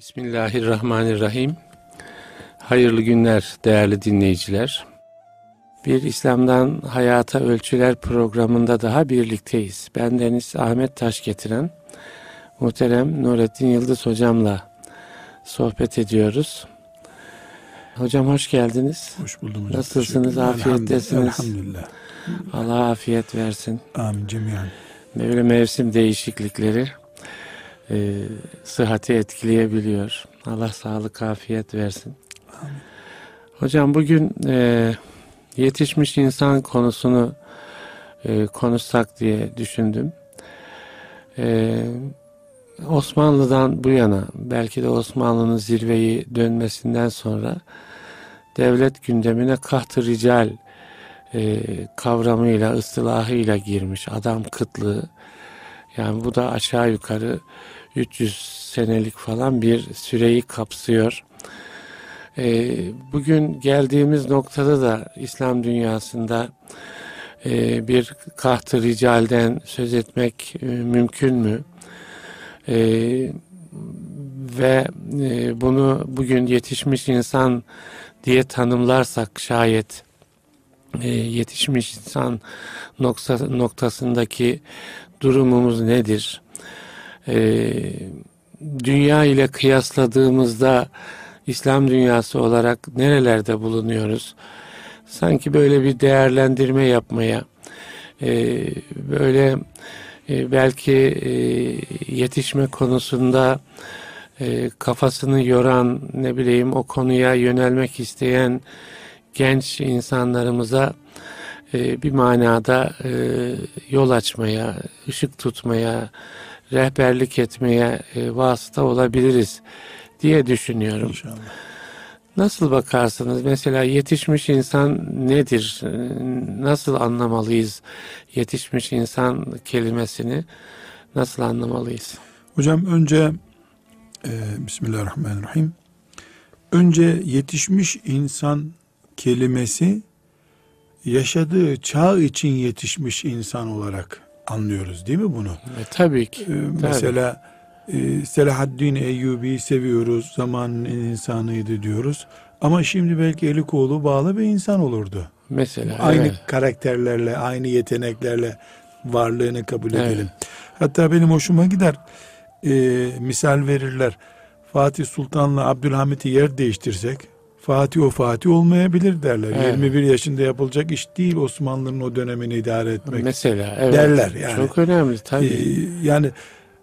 Bismillahirrahmanirrahim. Hayırlı günler değerli dinleyiciler. Bir İslam'dan Hayata Ölçüler programında daha birlikteyiz. Ben Deniz Ahmet Taş getiren muhterem Nurettin Yıldız hocamla sohbet ediyoruz. Hocam hoş geldiniz. Hoş buldum hocam. Nasılsınız? Afiyettesiniz. Elhamdülillah. Allah afiyet versin. Amin cemiyen. Böyle mevsim değişiklikleri e, sıhhati etkileyebiliyor. Allah sağlık, afiyet versin. Amin. Hocam bugün e, yetişmiş insan konusunu e, konuşsak diye düşündüm. E, Osmanlı'dan bu yana, belki de Osmanlı'nın zirveyi dönmesinden sonra devlet gündemine kaht-ı rical e, kavramıyla, ıstılahıyla girmiş. Adam kıtlığı. Yani bu da aşağı yukarı 300 senelik falan bir süreyi kapsıyor. E, bugün geldiğimiz noktada da İslam dünyasında e, bir kaht-ı ricalden söz etmek e, mümkün mü? E, ve e, bunu bugün yetişmiş insan diye tanımlarsak şayet e, yetişmiş insan nokta, noktasındaki durumumuz nedir? E, dünya ile kıyasladığımızda İslam dünyası olarak nerelerde bulunuyoruz? Sanki böyle bir değerlendirme yapmaya, e, böyle e, belki e, yetişme konusunda e, kafasını yoran, ne bileyim o konuya yönelmek isteyen genç insanlarımıza e, bir manada e, yol açmaya, ışık tutmaya, rehberlik etmeye e, vasıta olabiliriz diye düşünüyorum. İnşallah. Nasıl bakarsınız? Mesela yetişmiş insan nedir? E, Nasıl anlamalıyız yetişmiş insan kelimesini? Nasıl anlamalıyız? Hocam önce e, Bismillahirrahmanirrahim. Önce yetişmiş insan kelimesi yaşadığı çağ için yetişmiş insan olarak anlıyoruz değil mi bunu? E, tabii ki. E, tabii. mesela e, Selahaddin Eyyubi'yi seviyoruz, zamanın insanıydı diyoruz. Ama şimdi belki eli kolu bağlı bir insan olurdu. Mesela Aynı evet. karakterlerle, aynı yeteneklerle varlığını kabul Evet. edelim. Hatta benim hoşuma gider. e, misal verirler. Fatih Sultan'la Abdülhamit'i yer değiştirsek Fatih o Fatih olmayabilir derler. Evet. 21 yaşında yapılacak iş değil Osmanlı'nın o dönemini idare etmek. Mesela evet. derler yani. Çok önemli Ee, tabii. yani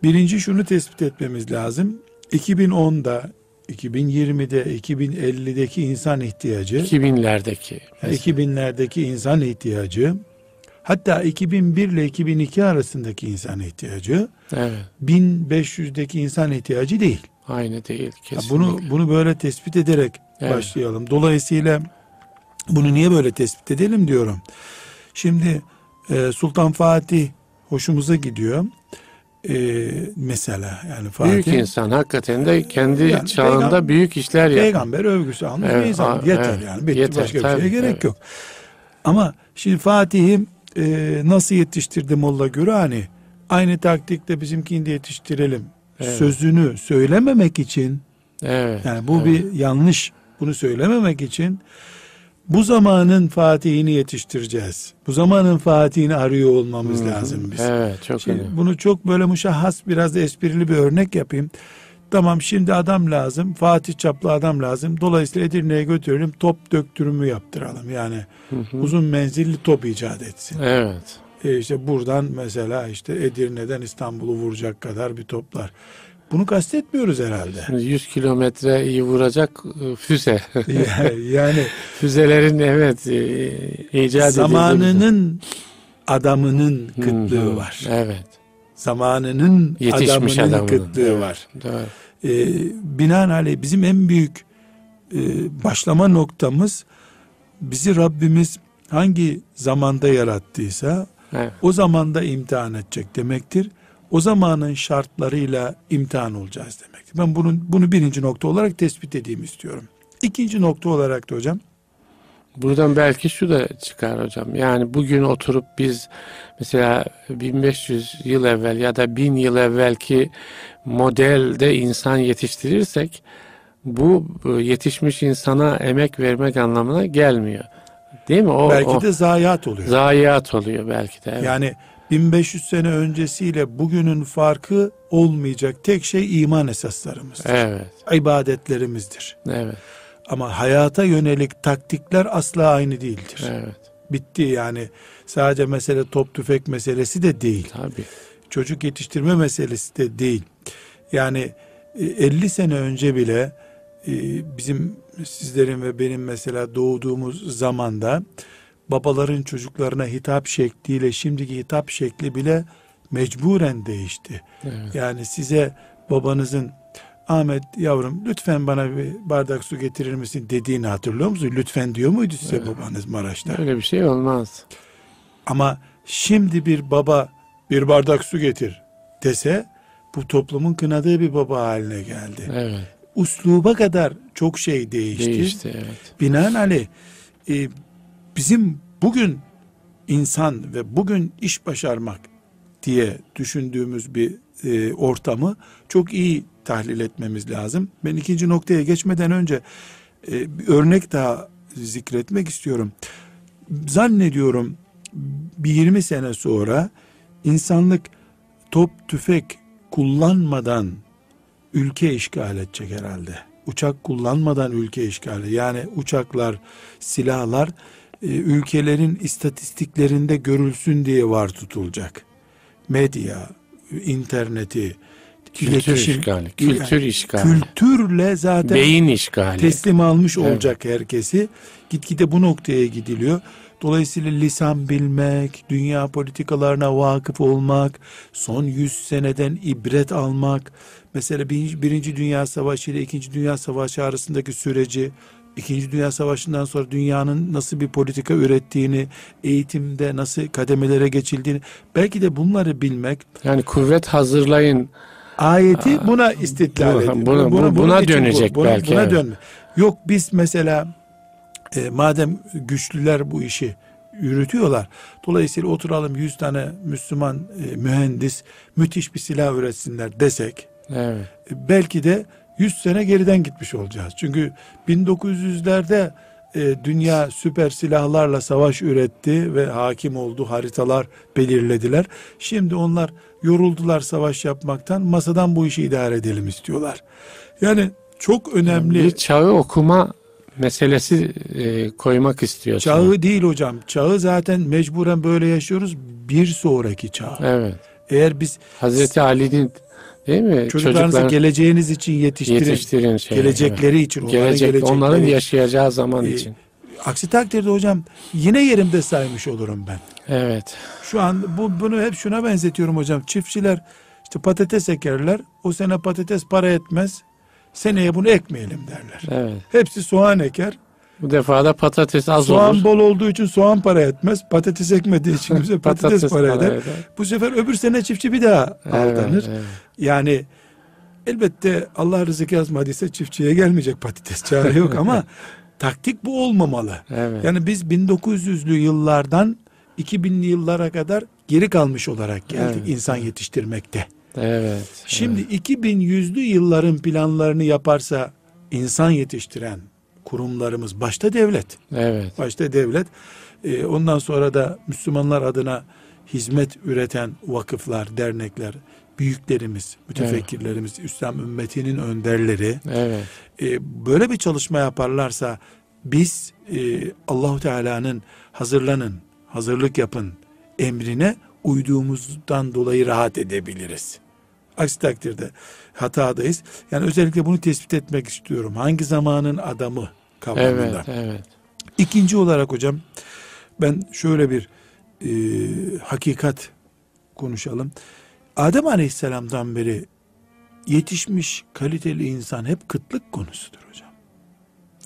birinci şunu tespit etmemiz lazım. 2010'da, 2020'de, 2050'deki insan ihtiyacı, 2000'lerdeki. mesela. 2000'lerdeki insan ihtiyacı, hatta 2001 ile 2002 arasındaki insan ihtiyacı, Evet. 1500'deki insan ihtiyacı değil. Aynı değil Ya kesinlikle. Bunu bunu böyle tespit ederek Evet. başlayalım. Dolayısıyla bunu niye böyle tespit edelim diyorum. Şimdi e, Sultan Fatih hoşumuza gidiyor. E, mesela yani Fatih büyük insan hakikaten de kendi Yani çağında peygam- büyük işler yaptı. peygamber övgüsü almış Evet, bir insan. Yeter evet. yani. Bitti. Yeter, Başka bir tabii, şeye gerek evet. yok. Ama şimdi Fatih'i e, nasıl yetiştirdi Molla Gürani? Aynı taktikle bizimkini de yetiştirelim. Evet. Sözünü söylememek için Evet. yani bu evet. bir yanlış. Bunu söylememek için bu zamanın Fatih'ini yetiştireceğiz. Bu zamanın Fatih'ini arıyor olmamız Hı hı. lazım biz. Evet çok Şimdi önemli. bunu çok böyle muşahhas biraz da esprili bir örnek yapayım. Tamam şimdi adam lazım. Fatih çaplı adam lazım. Dolayısıyla Edirne'ye götürelim. Top döktürümü yaptıralım. Yani Hı hı. uzun menzilli top icat etsin. Evet. E işte buradan mesela işte Edirne'den İstanbul'u vuracak kadar bir toplar. Bunu kastetmiyoruz herhalde. Şimdi 100 kilometreyi vuracak e, füze. yani Füzelerin evet e, icat zamanının adamının kıtlığı var. Evet. Zamanının Yetişmiş adamının adamının. kıtlığı Evet. var. Doğru. e, binaenaleyh bizim en büyük e, başlama noktamız bizi Rabbimiz hangi zamanda yarattıysa Evet. o zamanda imtihan edecek demektir. O zamanın şartlarıyla imtihan olacağız demektir. Ben bunun bunu birinci nokta olarak tespit edeyim istiyorum. İkinci nokta olarak da hocam Buradan belki şu da çıkar hocam. Yani bugün oturup biz mesela 1500 yıl evvel ya da 1000 yıl evvelki modelde insan yetiştirirsek bu yetişmiş insana emek vermek anlamına gelmiyor. Değil mi? O, belki o, de zayiat oluyor. Zayiat oluyor belki de. Evet. Yani 1500 sene öncesiyle bugünün farkı olmayacak tek şey iman esaslarımızdır. Evet. İbadetlerimizdir. Evet. Ama hayata yönelik taktikler asla aynı değildir. Evet. Bitti yani sadece mesele top tüfek meselesi de değil. Tabii. Çocuk yetiştirme meselesi de değil. Yani 50 e, sene önce bile e, bizim sizlerin ve benim mesela doğduğumuz zamanda babaların çocuklarına hitap şekliyle şimdiki hitap şekli bile mecburen değişti. Evet. Yani size babanızın Ahmet yavrum lütfen bana bir bardak su getirir misin dediğini hatırlıyor musun? Lütfen diyor muydu size evet. babanız Maraş'ta? Öyle bir şey olmaz. Ama şimdi bir baba bir bardak su getir dese bu toplumun kınadığı bir baba haline geldi. Evet. Usluba kadar çok şey değişti. Değişti evet. Binaenaleyh e, bizim bugün insan ve bugün iş başarmak diye düşündüğümüz bir e, ortamı çok iyi tahlil etmemiz lazım. Ben ikinci noktaya geçmeden önce e, bir örnek daha zikretmek istiyorum. Zannediyorum bir 20 sene sonra insanlık top tüfek kullanmadan ülke işgal edecek herhalde. Uçak kullanmadan ülke işgali. Yani uçaklar, silahlar ülkelerin istatistiklerinde görülsün diye var tutulacak. Medya, interneti, kültür iletişim, işgali, kültür yani, işgali. Kültürle zaten beyin işgali. Teslim almış olacak evet. herkesi. Gitgide bu noktaya gidiliyor. Dolayısıyla lisan bilmek, dünya politikalarına vakıf olmak, son yüz seneden ibret almak, mesela Birinci Dünya Savaşı ile İkinci Dünya Savaşı arasındaki süreci, İkinci Dünya Savaşı'ndan sonra dünyanın nasıl bir politika ürettiğini, eğitimde nasıl kademelere geçildiğini, belki de bunları bilmek. Yani kuvvet hazırlayın. Ayeti buna istitlal ediyor. Buna, buna, buna dönecek bu, buna, belki. Buna evet. dönme. Yok biz mesela e, madem güçlüler bu işi yürütüyorlar. Dolayısıyla oturalım 100 tane Müslüman e, mühendis müthiş bir silah üretsinler desek. Evet. E, belki de 100 sene geriden gitmiş olacağız. Çünkü 1900'lerde e, dünya süper silahlarla savaş üretti ve hakim oldu. Haritalar belirlediler. Şimdi onlar yoruldular savaş yapmaktan. Masadan bu işi idare edelim istiyorlar. Yani çok önemli. Bir çağı okuma meselesi e, koymak istiyor. Çağı değil hocam. Çağı zaten mecburen böyle yaşıyoruz. Bir sonraki çağ. Evet. Eğer biz Hazreti Ali'nin değil mi? Çocuklarınızı Çocuklar, geleceğiniz için yetiştirin. Yetiştirin şey, gelecekleri evet. için. Gelecek, gelecekleri, onların yaşayacağı zaman e, için. Aksi takdirde hocam yine yerimde saymış olurum ben. Evet. Şu an bu bunu hep şuna benzetiyorum hocam. Çiftçiler işte patates ekerler. O sene patates para etmez seneye bunu ekmeyelim derler. Evet. Hepsi soğan eker. Bu defa da patates az soğan olur. Soğan bol olduğu için soğan para etmez. Patates ekmediği için bize patates, patates para, eder. eder. Bu sefer öbür sene çiftçi bir daha evet, aldanır. Evet. Yani elbette Allah rızık yazmadıysa çiftçiye gelmeyecek patates çare yok ama taktik bu olmamalı. Evet. Yani biz 1900'lü yıllardan 2000'li yıllara kadar geri kalmış olarak geldik evet. insan yetiştirmekte. Evet. Şimdi evet. 2100'lü yılların planlarını yaparsa insan yetiştiren kurumlarımız başta devlet. Evet. Başta devlet. Ee, ondan sonra da Müslümanlar adına hizmet üreten vakıflar, dernekler, büyüklerimiz, mütefekkirlerimiz, evet. İslam ümmetinin önderleri. Evet. E, böyle bir çalışma yaparlarsa biz e, Allahu Teala'nın hazırlanın, hazırlık yapın emrine uyduğumuzdan dolayı rahat edebiliriz. Aksi takdirde hatadayız. Yani özellikle bunu tespit etmek istiyorum. Hangi zamanın adamı kavramında. Evet, evet. İkinci olarak hocam ben şöyle bir e, hakikat konuşalım. Adem Aleyhisselam'dan beri yetişmiş kaliteli insan hep kıtlık konusudur hocam.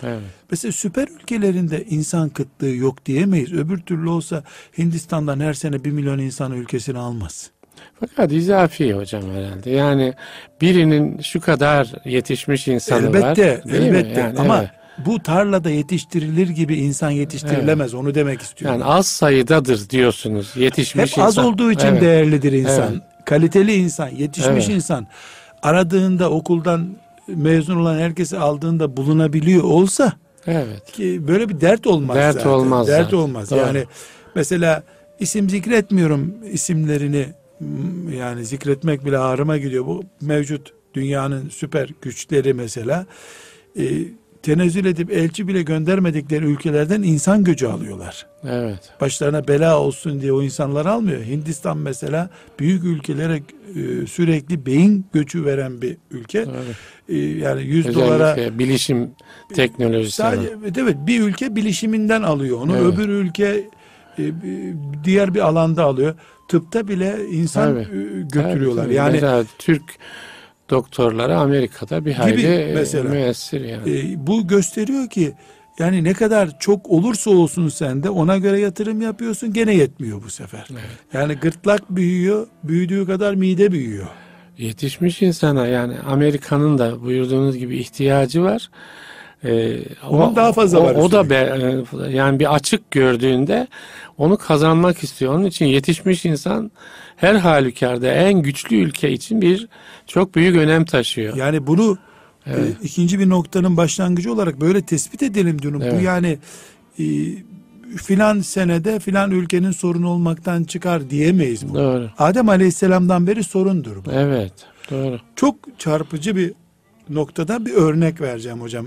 Evet. Mesela süper ülkelerinde insan kıtlığı yok diyemeyiz. Öbür türlü olsa Hindistan'dan her sene bir milyon insan ülkesine almaz. Fakat izafi hocam herhalde. Yani birinin şu kadar yetişmiş insanı elbette, var. Elbette elbette yani, ama evet. bu tarlada yetiştirilir gibi insan yetiştirilemez. Onu demek istiyorum. Yani az sayıdadır diyorsunuz. Yetişmiş Hep az insan. olduğu için Evet. değerlidir insan. Evet. Kaliteli insan, yetişmiş Evet. insan. Aradığında okuldan mezun olan herkesi aldığında bulunabiliyor olsa Evet. ki böyle bir dert olmaz Dert zaten. olmaz Dert zaten. olmaz. Doğru. Yani mesela isim zikretmiyorum isimlerini yani zikretmek bile ağrıma gidiyor. Bu mevcut dünyanın süper güçleri mesela e, tenezzül edip elçi bile göndermedikleri ülkelerden insan gücü alıyorlar. Evet. Başlarına bela olsun diye o insanları almıyor. Hindistan mesela büyük ülkelere e, sürekli beyin göçü veren bir ülke. Doğru. E, yani 100 dolara Özellikle bilişim teknolojisi. Sadece evet bir ülke bilişiminden alıyor onu. Evet. Öbür ülke e, diğer bir alanda alıyor. Tıpta bile insan Tabii. götürüyorlar. Tabii, Yani mesela Türk doktorları Amerika'da bir hayli e, mesela. müessir yani. e, bu gösteriyor ki yani ne kadar çok olursa olsun sen de ona göre yatırım yapıyorsun gene yetmiyor bu sefer. Yani gırtlak büyüyor, büyüdüğü kadar mide büyüyor. Yetişmiş insana yani Amerika'nın da buyurduğunuz gibi ihtiyacı var. Ee, Onun daha fazla o, var O da be, yani bir açık gördüğünde onu kazanmak istiyor. Onun için yetişmiş insan her halükarda en güçlü ülke için bir çok büyük önem taşıyor. Yani bunu Evet. e, ikinci bir noktanın başlangıcı olarak böyle tespit edelim diyorum. Bu Evet. yani e, filan senede filan ülkenin sorunu olmaktan çıkar diyemeyiz bu. Doğru. Adem Aleyhisselam'dan beri sorundur bu. Evet. Doğru. Çok çarpıcı bir noktada bir örnek vereceğim hocam.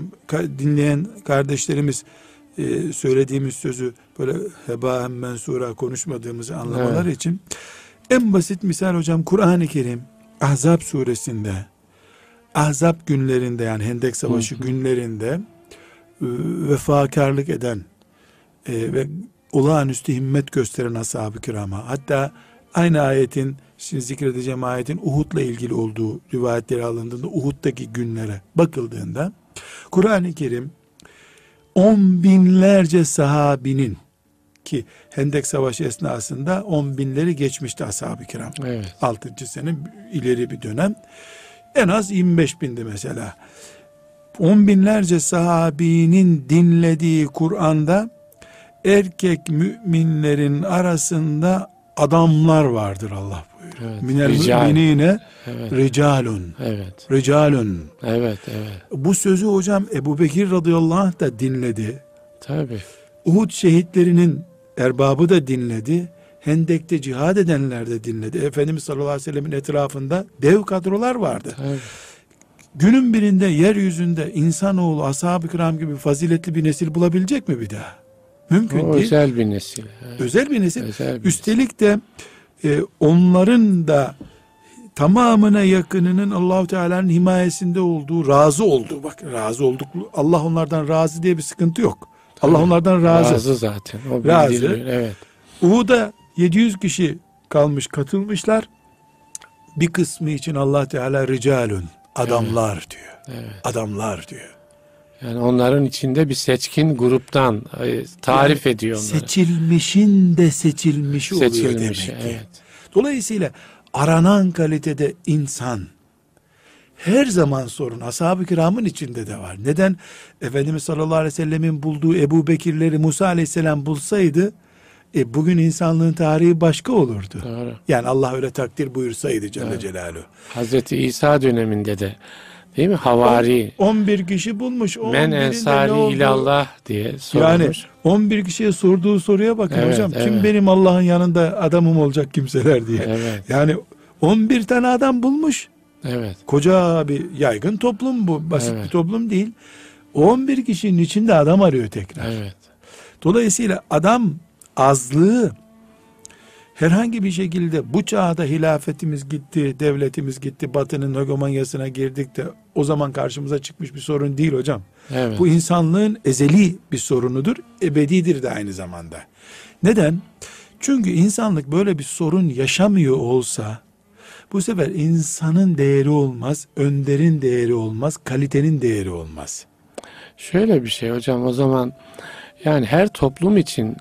Dinleyen kardeşlerimiz e, söylediğimiz sözü böyle heba mensura konuşmadığımızı anlamaları için. En basit misal hocam Kur'an-ı Kerim Ahzab suresinde Ahzab günlerinde yani Hendek Savaşı günlerinde e, vefakarlık eden e, ve olağanüstü himmet gösteren ashab-ı kirama hatta aynı ayetin şimdi zikredeceğim ayetin Uhud'la ilgili olduğu rivayetleri alındığında Uhud'daki günlere bakıldığında Kur'an-ı Kerim on binlerce sahabinin ki Hendek Savaşı esnasında on binleri geçmişti ashab-ı kiram. Evet. 6. sene ileri bir dönem. En az 25 bindi mesela. On binlerce sahabinin dinlediği Kur'an'da erkek müminlerin arasında adamlar vardır Allah. Evet. Minel Rical. müminine Evet. ricalun. Evet. Ricalun. Evet. Evet. Bu sözü hocam Ebu Bekir radıyallahu anh da dinledi. Tabii. Uhud şehitlerinin erbabı da dinledi. Hendek'te cihad edenler de dinledi. Efendimiz sallallahu aleyhi ve sellemin etrafında dev kadrolar vardı. Tabii. Günün birinde yeryüzünde insanoğlu ashab-ı kiram gibi faziletli bir nesil bulabilecek mi bir daha? Mümkün O değil. özel bir nesil. Evet. Özel bir nesil. Özel bir Üstelik de e, onların da tamamına yakınının Allahu Teala'nın himayesinde olduğu, razı olduğu. Bak razı olduk. Allah onlardan razı diye bir sıkıntı yok. Allah onlardan razı. Razı zaten. O Razı. bildiriyor. Evet. Uhud'a 700 kişi kalmış katılmışlar. Bir kısmı için Allah Teala ricalun adamlar diyor. Evet. Adamlar diyor. Yani onların içinde bir seçkin gruptan tarif ediyor onları. Seçilmişin de seçilmişi oluyor demek Seçilmiş. ki. Evet. Dolayısıyla aranan kalitede insan her zaman sorun. Ashab-ı kiramın içinde de var. Neden? Efendimiz sallallahu aleyhi ve sellemin bulduğu Ebu Bekirleri Musa aleyhisselam bulsaydı e, bugün insanlığın tarihi başka olurdu. Doğru. Yani Allah öyle takdir buyursaydı Celle. Celaluhu. Hazreti İsa döneminde de değil mi? Havari. 11 kişi bulmuş. Men 11'inde ne ensari ilallah diye Yani sorulmuş. 11 kişiye sorduğu soruya bakın Evet, hocam. Kim evet. benim Allah'ın yanında adamım olacak kimseler diye. Evet. Yani 11 tane adam bulmuş. Evet. Koca bir yaygın toplum bu. Basit Evet. bir toplum değil. O 11 kişinin içinde adam arıyor tekrar. Evet. Dolayısıyla adam azlığı herhangi bir şekilde bu çağda hilafetimiz gitti, devletimiz gitti, batının hegemonyasına girdik de o zaman karşımıza çıkmış bir sorun değil hocam. Evet. Bu insanlığın ezeli bir sorunudur, ebedidir de aynı zamanda. Neden? Çünkü insanlık böyle bir sorun yaşamıyor olsa bu sefer insanın değeri olmaz, önderin değeri olmaz, kalitenin değeri olmaz. Şöyle bir şey hocam o zaman yani her toplum için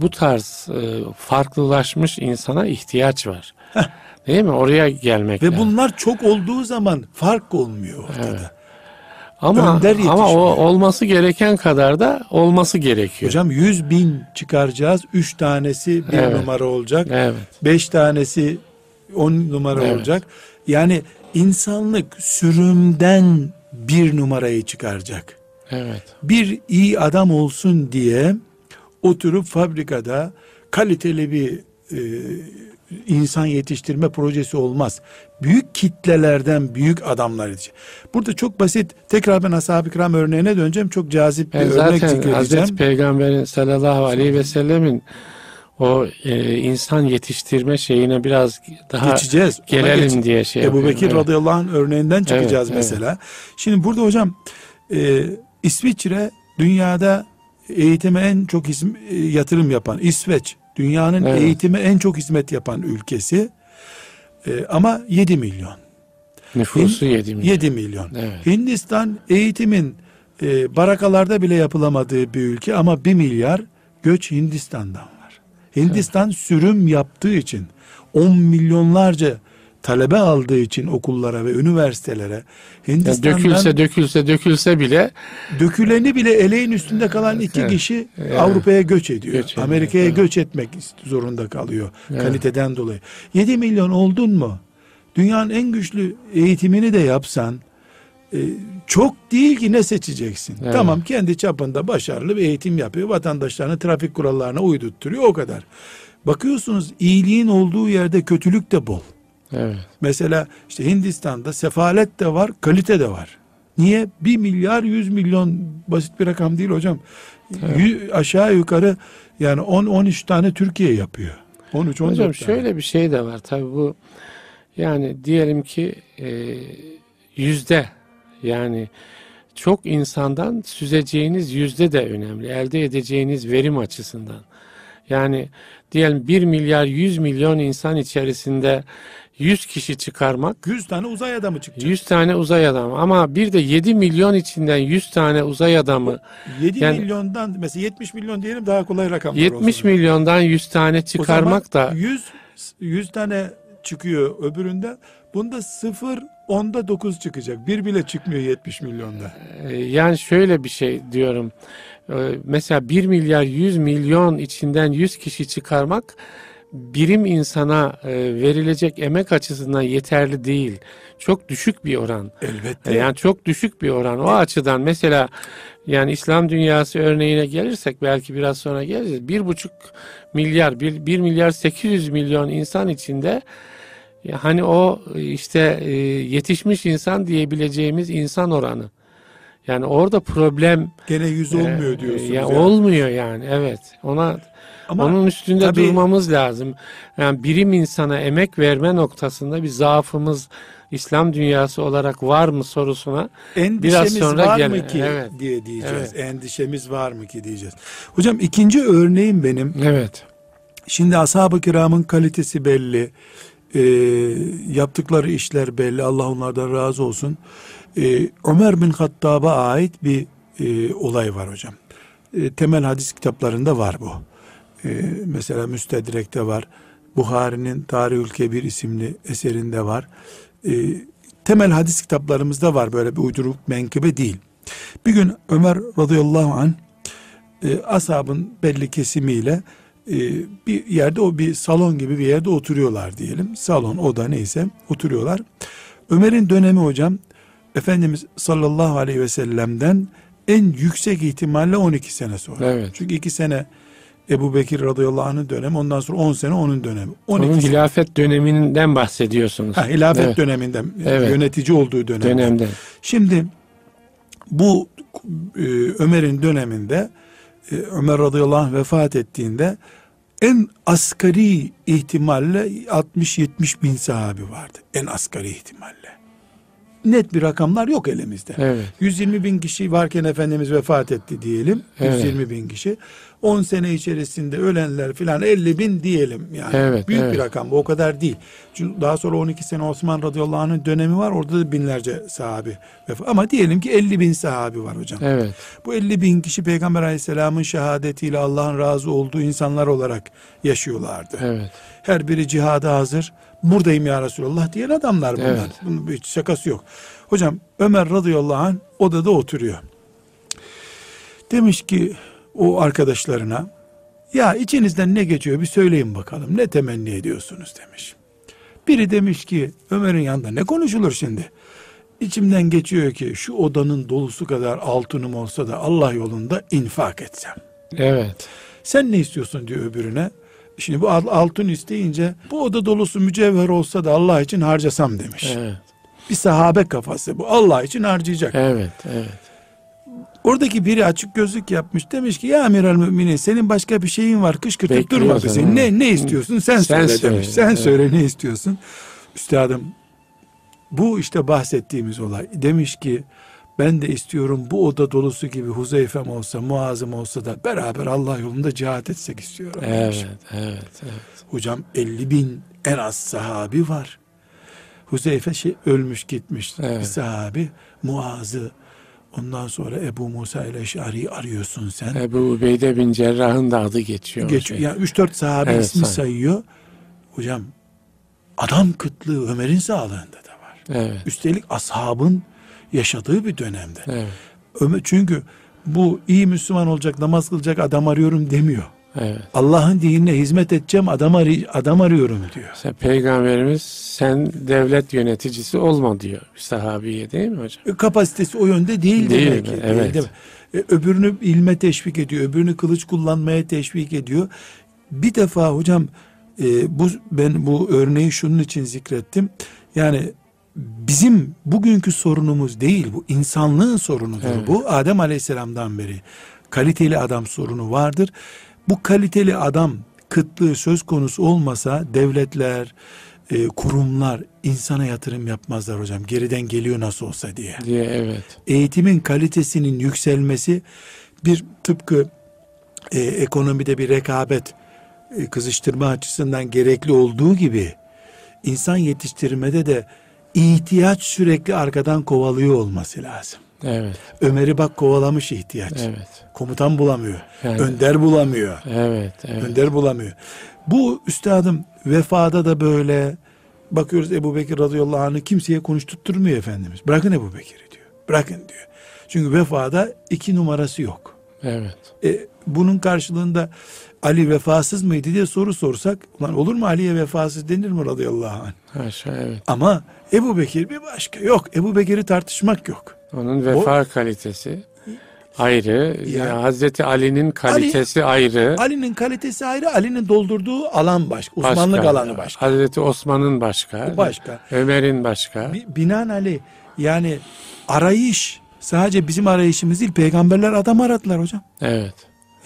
bu tarz e, farklılaşmış insana ihtiyaç var. Değil mi? Oraya gelmek Ve lazım. bunlar çok olduğu zaman fark olmuyor ortada. Evet. Ama ama o olması gereken kadar da olması gerekiyor. Hocam 100 bin çıkaracağız. 3 tanesi bir Evet. numara olacak. Evet. 5 tanesi 10 numara Evet. olacak. Yani insanlık sürümden bir numarayı çıkaracak. Evet. Bir iyi adam olsun diye oturup fabrikada kaliteli bir e, insan yetiştirme projesi olmaz. Büyük kitlelerden büyük adamlar yetişecek. Burada çok basit tekrar ben ashab-ı kiram örneğine döneceğim. Çok cazip bir Ben örnek zaten zikredeceğim. Hazreti Peygamberin sallallahu aleyhi ve sellemin o e, insan yetiştirme şeyine biraz daha Geçeceğiz. Gelelim geç- diye şey Ebu. Bekir Evet. radıyallahu anh örneğinden çıkacağız evet. mesela. Şimdi burada hocam e, İsviçre dünyada eğitime en çok hizm- e, yatırım yapan İsveç dünyanın Evet. eğitime en çok hizmet yapan ülkesi. E, ama 7 milyon. Nüfusu 7 milyon. 7 milyon. Evet. Hindistan eğitimin e, barakalarda bile yapılamadığı bir ülke ama 1 milyar göç Hindistan'dan var. Hindistan sürüm yaptığı için 10 milyonlarca talebe aldığı için okullara ve üniversitelere Yani Hindistan'dan dökülse dökülse dökülse bile döküleni bile eleğin üstünde kalan iki Evet. kişi Evet. Avrupa'ya göç ediyor. Göç Amerika'ya evet. göç etmek zorunda kalıyor Evet. kaliteden dolayı. 7 milyon oldun mu? Dünyanın en güçlü eğitimini de yapsan e, çok değil ki ne seçeceksin? Evet. Tamam kendi çapında başarılı bir eğitim yapıyor. Vatandaşlarını trafik kurallarına uydurtturuyor o kadar. Bakıyorsunuz iyiliğin olduğu yerde kötülük de bol. Evet. Mesela işte Hindistan'da sefalet de var, kalite de var. Niye? 1 milyar 100 milyon basit bir rakam değil hocam. Yü- aşağı yukarı yani 10-13 tane Türkiye yapıyor. 13 14 Hocam tane. şöyle bir şey de var tabi bu yani diyelim ki e, yüzde yani çok insandan süzeceğiniz yüzde de önemli. Elde edeceğiniz verim açısından. Yani diyelim 1 milyar 100 milyon insan içerisinde 100 kişi çıkarmak 100 tane uzay adamı çıkacak. 100 tane uzay adamı ama bir de 7 milyon içinden 100 tane uzay adamı 7 yani- milyondan mesela 70 milyon diyelim daha kolay rakamlar 70 olsun. milyondan 100 tane çıkarmak da 100 100 tane çıkıyor öbüründe. Bunda 0 onda 9 çıkacak. Bir bile çıkmıyor 70 milyonda. Ee, Yani şöyle bir şey diyorum. Ee, Mesela 1 milyar 100 milyon içinden 100 kişi çıkarmak birim insana e, verilecek emek açısından yeterli değil. Çok düşük bir oran. Elbette. E, Yani çok düşük bir oran. O açıdan mesela yani İslam dünyası örneğine gelirsek belki biraz sonra geleceğiz. Bir buçuk milyar, bir, bir milyar 800 milyon insan içinde hani o işte e, yetişmiş insan diyebileceğimiz insan oranı. Yani orada problem Gene 100 olmuyor e, diyorsunuz. ya yani. olmuyor yani evet. Ona Ama onun üstünde tabii- durmamız lazım. Yani birim insana emek verme noktasında bir zaafımız İslam dünyası olarak var mı sorusuna endişemiz biraz sonra var gene- mı ki evet. diye diyeceğiz. Evet. Endişemiz var mı ki diyeceğiz. Hocam ikinci örneğim benim. evet Şimdi ashab-ı kiramın kalitesi belli. Ee, yaptıkları işler belli. Allah onlardan razı olsun. Ee, Ömer bin Hattab'a ait bir e, olay var hocam. Ee, temel hadis kitaplarında var bu. Ee, mesela Müstedrek'te var. Buhari'nin Tarihül Kebir isimli eserinde var. Ee, temel hadis kitaplarımızda var böyle bir uyduruk menkıbe değil. Bir gün Ömer radıyallahu anh e, ashabın belli kesimiyle e, bir yerde o bir salon gibi bir yerde oturuyorlar diyelim. Salon oda neyse oturuyorlar. Ömer'in dönemi hocam Efendimiz sallallahu aleyhi ve sellem'den en yüksek ihtimalle 12 sene sonra. evet. Çünkü iki sene Ebu Bekir radıyallahu anh'ın dönemi ondan sonra 10 sene onun dönemi. 12 Onun sene. hilafet döneminden bahsediyorsunuz. Ha, hilafet Evet. döneminden Evet. yönetici olduğu dönem. Dönemde. Şimdi bu e, Ömer'in döneminde e, Ömer radıyallahu anh vefat ettiğinde en asgari ihtimalle 60-70 bin sahabi vardı. En asgari ihtimalle. Net bir rakamlar yok elimizde. Evet. 120 bin kişi varken Efendimiz vefat etti diyelim. Evet. 120 bin kişi. 10 sene içerisinde ölenler filan 50 bin diyelim. Yani Evet, büyük evet. bir rakam bu o kadar değil. Çünkü daha sonra 12 sene Osman radıyallahu anh'ın dönemi var. Orada da binlerce sahabi vefat. Ama diyelim ki 50 bin sahabi var hocam. Evet. Bu 50 bin kişi Peygamber aleyhisselamın şehadetiyle Allah'ın razı olduğu insanlar olarak yaşıyorlardı. Evet. Her biri cihada hazır. Buradayım ya Resulallah diyen adamlar bunlar. Evet. Bunun hiç şakası yok. Hocam Ömer radıyallahu anh odada oturuyor. Demiş ki o arkadaşlarına ya içinizden ne geçiyor bir söyleyin bakalım ne temenni ediyorsunuz demiş. Biri demiş ki Ömer'in yanında ne konuşulur şimdi? İçimden geçiyor ki şu odanın dolusu kadar altınım olsa da Allah yolunda infak etsem. Evet. Sen ne istiyorsun diyor öbürüne. Şimdi bu al- altın isteyince bu oda dolusu mücevher olsa da Allah için harcasam demiş. Evet. Bir sahabe kafası bu. Allah için harcayacak. Evet. Evet. Oradaki biri açık gözlük yapmış. Demiş ki ya amiral müminin senin başka bir şeyin var. Kışkırtıp durma bizi. Ne, ne istiyorsun sen, Sen söyle, söyle. demiş. Sen Evet. söyle ne istiyorsun. Üstadım bu işte bahsettiğimiz olay. Demiş ki ben de istiyorum bu oda dolusu gibi Huzeyfem olsa, Muazım olsa da beraber Allah yolunda cihat etsek istiyorum. demiş. Evet. Evet. Evet. Hocam 50 bin en az sahabi var. Huzeyfe şey, ölmüş gitmiş Evet. bir sahabi. Muaz'ı ondan sonra Ebu Musa ile Eş'ari'yi arıyorsun sen. Ebu Ubeyde bin Cerrah'ın da adı geçiyor. Geçiyor. Şey. Yani 3-4 sahabe Evet, ismi say. sayıyor. Hocam adam kıtlığı Ömer'in sağlığında da var. Evet. Üstelik ashabın yaşadığı bir dönemde. Evet. Ömer, çünkü bu iyi Müslüman olacak, namaz kılacak adam arıyorum demiyor. Evet. Allah'ın dinine hizmet edeceğim adam, arı- adam arıyorum diyor. Mesela Peygamberimiz sen devlet yöneticisi olma diyor sahabiye değil mi hocam? E, kapasitesi o yönde değil, Değil demek mi? ki. Evet. Değil mi? E, öbürünü ilme teşvik ediyor, öbürünü kılıç kullanmaya teşvik ediyor. Bir defa hocam e, bu ben bu örneği şunun için zikrettim. Yani bizim bugünkü sorunumuz değil bu insanlığın sorunudur Evet. bu. Adem Aleyhisselam'dan beri kaliteli adam sorunu vardır. Bu kaliteli adam kıtlığı söz konusu olmasa devletler, e, kurumlar insana yatırım yapmazlar hocam. Geriden geliyor nasıl olsa diye. diye evet. Eğitimin kalitesinin yükselmesi bir tıpkı e, ekonomide bir rekabet e, kızıştırma açısından gerekli olduğu gibi insan yetiştirmede de ihtiyaç sürekli arkadan kovalıyor olması lazım. Evet. Ömer'i bak kovalamış ihtiyaç. Evet. Komutan bulamıyor. Yani- Önder bulamıyor. Evet. Evet. Önder bulamıyor. Bu üstadım vefada da böyle bakıyoruz Ebu Bekir radıyallahu anh'ı kimseye konuşturtmuyor Efendimiz. Bırakın Ebu Bekir'i diyor. Bırakın diyor. Çünkü vefada iki numarası yok. Evet. E, bunun karşılığında Ali vefasız mıydı diye soru sorsak ulan olur mu Ali'ye vefasız denir mi radıyallahu anh? Haşa evet. Ama Ebu Bekir bir başka. Yok Ebu Bekir'i tartışmak yok. Onun vefa kalitesi ayrı. Ya- Ya. Hazreti Ali'nin kalitesi ayrı. Ali'nin kalitesi ayrı, Ali'nin doldurduğu alan başka. Uzmanlık Başka. alanı başka. Hazreti Osman'ın başka. O başka. Ömer'in başka. Bi- Binaenaleyh yani arayış sadece bizim arayışımız değil peygamberler adam aradılar hocam. Evet.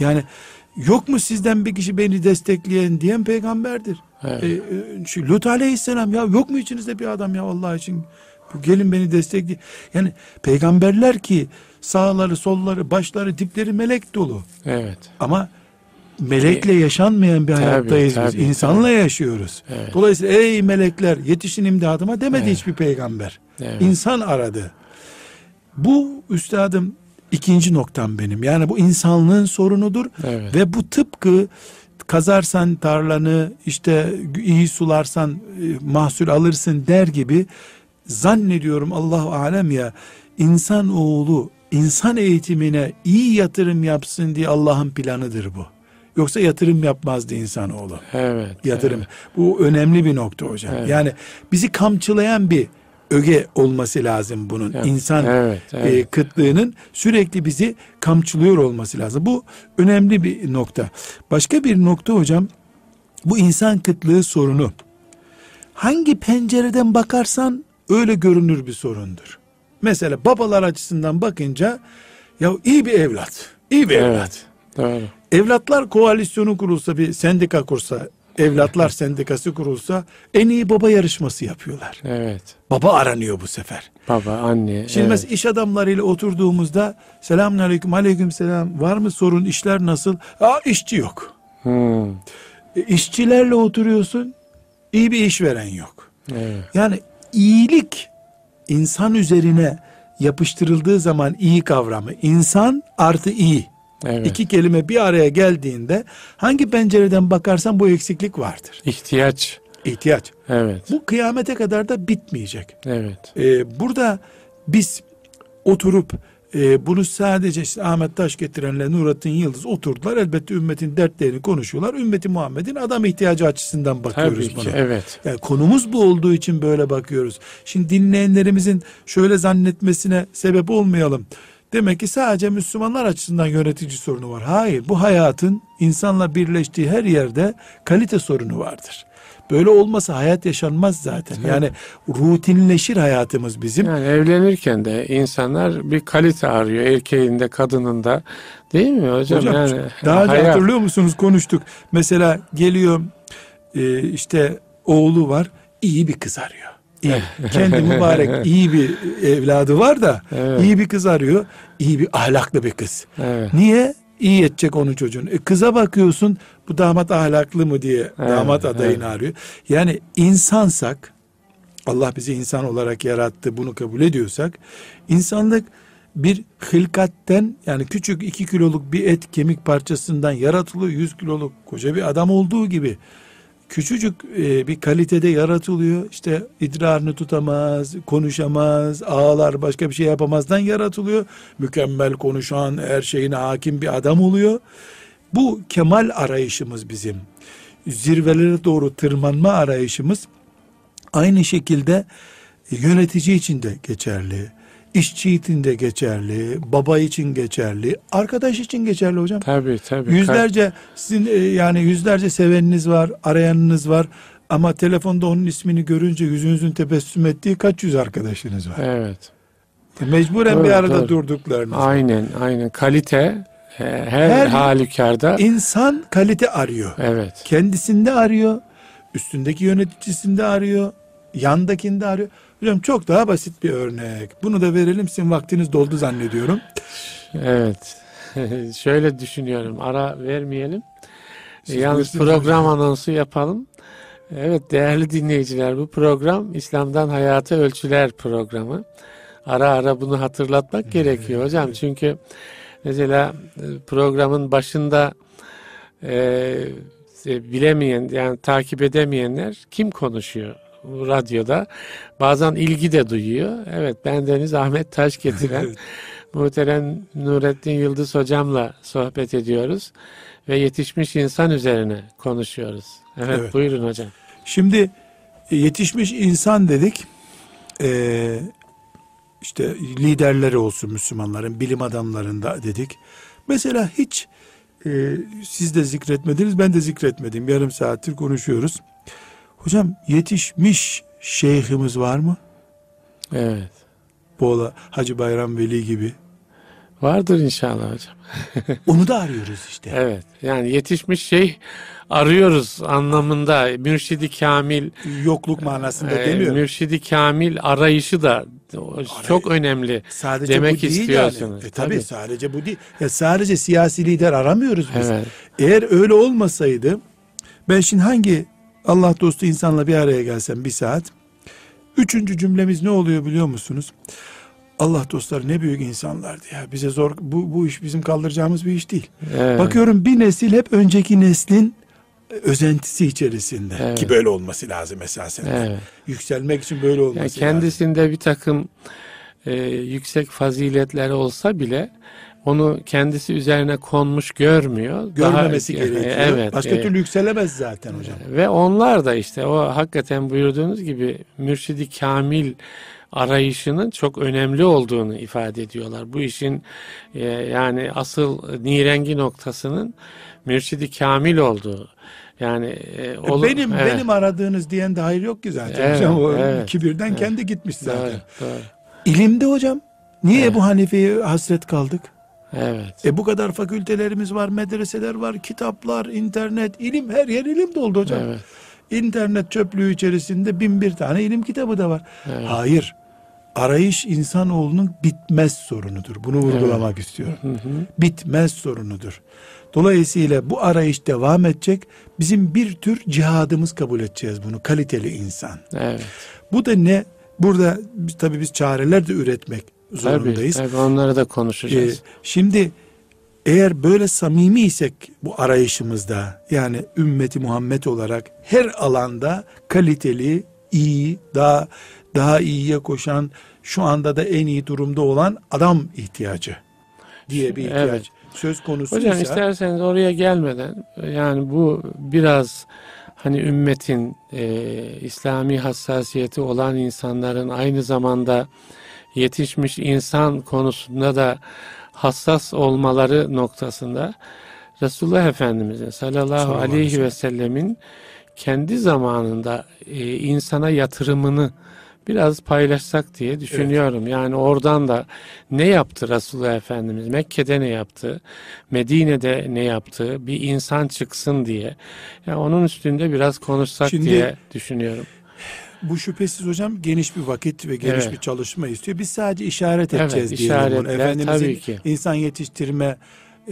Yani yok mu sizden bir kişi beni destekleyen diyen peygamberdir. Evet. Ee, e, şu Lut aleyhisselam ya yok mu içinizde bir adam ya Allah için Bu gelin beni destekle. Yani peygamberler ki sağları solları başları dipleri melek dolu. Evet. Ama melekle yaşanmayan bir Tabii, hayattayız biz. tabii, İnsanla yaşıyoruz. Evet. Dolayısıyla ey melekler yetişin imdadıma demedi Evet. hiçbir peygamber. Evet. İnsan aradı. Bu üstadım ikinci noktam benim. Yani bu insanlığın sorunudur. Evet. Ve bu tıpkı kazarsan tarlanı işte iyi sularsan e, mahsul alırsın der gibi zannediyorum Allah alem ya insan oğlu insan eğitimine iyi yatırım yapsın diye Allah'ın planıdır bu. Yoksa yatırım yapmazdı insanoğlu. Evet. Yatırım. evet. Bu önemli bir nokta hocam. Evet. Yani bizi kamçılayan bir öge olması lazım bunun. Evet, İnsan evet, e, evet. kıtlığının sürekli bizi kamçılıyor olması lazım. Bu önemli bir nokta. Başka bir nokta hocam bu insan kıtlığı sorunu. Hangi pencereden bakarsan öyle görünür bir sorundur. Mesela babalar açısından bakınca ya iyi bir evlat. iyi bir evlat. Evet. Doğru. Evlatlar koalisyonu kurulsa bir sendika kursa, evlatlar sendikası kurulsa en iyi baba yarışması yapıyorlar. Evet. Baba aranıyor bu sefer. Baba, anne. Şimdi evet. mesela iş adamlarıyla oturduğumuzda selamun aleyküm aleyküm selam var mı sorun işler nasıl? Aa işçi yok. Hmm, E, işçilerle oturuyorsun iyi bir işveren yok. Evet. Yani iyilik insan üzerine yapıştırıldığı zaman iyi kavramı. İnsan artı iyi. Evet. İki kelime bir araya geldiğinde hangi pencereden bakarsan bu eksiklik vardır. İhtiyaç ihtiyaç. Evet. Bu kıyamete kadar da bitmeyecek. Evet. Ee, burada biz oturup e, bunu sadece işte Ahmet Taş getirenle Nurattin Yıldız oturdular. Elbette ümmetin dertlerini konuşuyorlar. Ümmeti Muhammed'in adam ihtiyacı açısından bakıyoruz Tabii buna. ki. Evet. Yani konumuz bu olduğu için böyle bakıyoruz. Şimdi dinleyenlerimizin şöyle zannetmesine sebep olmayalım. Demek ki sadece Müslümanlar açısından yönetici sorunu var. Hayır, bu hayatın insanla birleştiği her yerde kalite sorunu vardır. Böyle olmasa hayat yaşanmaz zaten. Yani rutinleşir hayatımız bizim. Yani evlenirken de insanlar bir kalite arıyor. Erkeğinde, kadınında. Değil mi hocam? Hocam yani daha önce hayat- hatırlıyor musunuz konuştuk. Mesela geliyor e, işte oğlu var iyi bir kız arıyor. İyi. Kendi mübarek iyi bir evladı var da Evet. iyi bir kız arıyor. İyi bir ahlaklı bir kız. Evet. Niye? İyi edecek onun çocuğunu. E, kıza bakıyorsun bu damat ahlaklı mı diye damat adayını arıyor. Yani insansak Allah bizi insan olarak yarattı bunu kabul ediyorsak insanlık bir hılkatten yani küçük iki kiloluk bir et kemik parçasından yaratılıyor. Yüz kiloluk koca bir adam olduğu gibi küçücük e, bir kalitede yaratılıyor. İşte idrarını tutamaz, konuşamaz, ağlar, başka bir şey yapamazdan yaratılıyor. Mükemmel konuşan, her şeyine hakim bir adam oluyor. Bu kemal arayışımız bizim. Zirvelere doğru tırmanma arayışımız aynı şekilde yönetici için de geçerli. İşçi için de geçerli, baba için geçerli, arkadaş için geçerli hocam. Tabii tabii. Yüzlerce sizin e, yani yüzlerce seveniniz var, arayanınız var. Ama telefonda onun ismini görünce yüzünüzün tebessüm ettiği kaç yüz arkadaşınız var. Evet. Mecburen Doğru, bir arada doğru. durduklarınız. var. Aynen aynen. Kalite e, her, Her- halükarda. İnsan kalite arıyor. Evet. Kendisinde arıyor, üstündeki yöneticisinde arıyor, yandakinde arıyor. Hocam çok daha basit bir örnek. Bunu da verelim sizin vaktiniz doldu zannediyorum. Evet. Şöyle düşünüyorum. Ara vermeyelim. Siz Yalnız program hocam. anonsu yapalım. Evet değerli dinleyiciler bu program İslam'dan Hayata Ölçüler programı. Ara ara bunu hatırlatmak gerekiyor hocam. Çünkü mesela e, programın başında e, e, bilemeyen yani takip edemeyenler kim konuşuyor radyoda? Bazen ilgi de duyuyor. Evet ben Deniz Ahmet Taş getiren muhterem Nurettin Yıldız hocamla sohbet ediyoruz ve yetişmiş insan üzerine konuşuyoruz. Evet, Evet. buyurun hocam. Şimdi e, yetişmiş insan dedik. Ee, işte liderleri olsun Müslümanların, bilim adamlarında dedik. Mesela hiç e, siz de zikretmediniz, ben de zikretmedim. Yarım saattir konuşuyoruz. Hocam yetişmiş şeyhimiz var mı? Evet. Boğla Hacı Bayram Veli gibi. Vardır inşallah hocam. Onu da arıyoruz işte. Evet. Yani yetişmiş şey arıyoruz anlamında. Mürşidi Kamil Yokluk manasında e, demiyorum. Mürşidi Kamil arayışı da o çok önemli. Sadece demek bu değil istiyorsunuz. yani. E, tabii, Tabii. sadece bu değil. Ya sadece siyasi lider aramıyoruz biz. Evet. Eğer öyle olmasaydı ben şimdi hangi Allah dostu insanla bir araya gelsem bir saat üçüncü cümlemiz ne oluyor biliyor musunuz? Allah dostları ne büyük insanlardı ya. Bize zor bu, bu iş bizim kaldıracağımız bir iş değil. Evet. Bakıyorum bir nesil hep önceki neslin özentisi içerisinde Evet. ki böyle olması lazım esasen. Evet. Yükselmek için böyle olması Yani lazım. kendisinde bir takım e, yüksek faziletleri olsa bile onu kendisi üzerine konmuş görmüyor. Görmemesi Daha- gerekiyor. Evet. Başka e, türlü yükselemez zaten hocam. Ve onlar da işte o hakikaten buyurduğunuz gibi mürşidi kamil arayışının çok önemli olduğunu ifade ediyorlar. Bu işin e, yani asıl nirengi noktasının mürşidi kamil olduğu. Yani e, olu- benim evet, benim aradığınız diyen de hayır yok ki zaten. Evet, hocam. O evet, kibirden evet. kendi gitmiş zaten. doğru, doğru. İlimde hocam. Niye Evet. Ebu Hanife'ye hasret kaldık? Evet. E bu kadar fakültelerimiz var, medreseler var, kitaplar, internet, ilim her yer ilim doldu hocam. Evet. İnternet çöplüğü içerisinde bin bir tane ilim kitabı da var. Evet. Hayır. Arayış insanoğlunun bitmez sorunudur. Bunu vurgulamak istiyorum. Hı hı. Bitmez sorunudur. Dolayısıyla bu arayış devam edecek. Bizim bir tür cihadımız kabul edeceğiz bunu. Kaliteli insan. Evet. Bu da ne? Burada tabii biz çareler de üretmek zorundayız. tabii onları da Ee, konuşacağız. şimdi Eğer böyle samimi isek bu arayışımızda yani ümmeti Muhammed olarak her alanda kaliteli, iyi, daha daha iyiye koşan, şu anda da en iyi durumda olan adam ihtiyacı diye bir ihtiyaç Evet. söz konusu Hocam ise- isterseniz oraya gelmeden yani bu biraz hani ümmetin e, İslami hassasiyeti olan insanların aynı zamanda yetişmiş insan konusunda da hassas olmaları noktasında Resulullah Efendimizin sallallahu, aleyhi ve sellemin kendi zamanında e, insana yatırımını biraz paylaşsak diye düşünüyorum. Yani oradan da ne yaptı Resulullah Efendimiz? Mekke'de ne yaptı? Medine'de ne yaptı? Bir insan çıksın diye. Yani onun üstünde biraz konuşsak Şimdi- diye düşünüyorum. Bu şüphesiz hocam geniş bir vakit ve geniş Evet. bir çalışma istiyor. Biz sadece işaret Evet, edeceğiz diyelim bunu. Efendimizin insan yetiştirme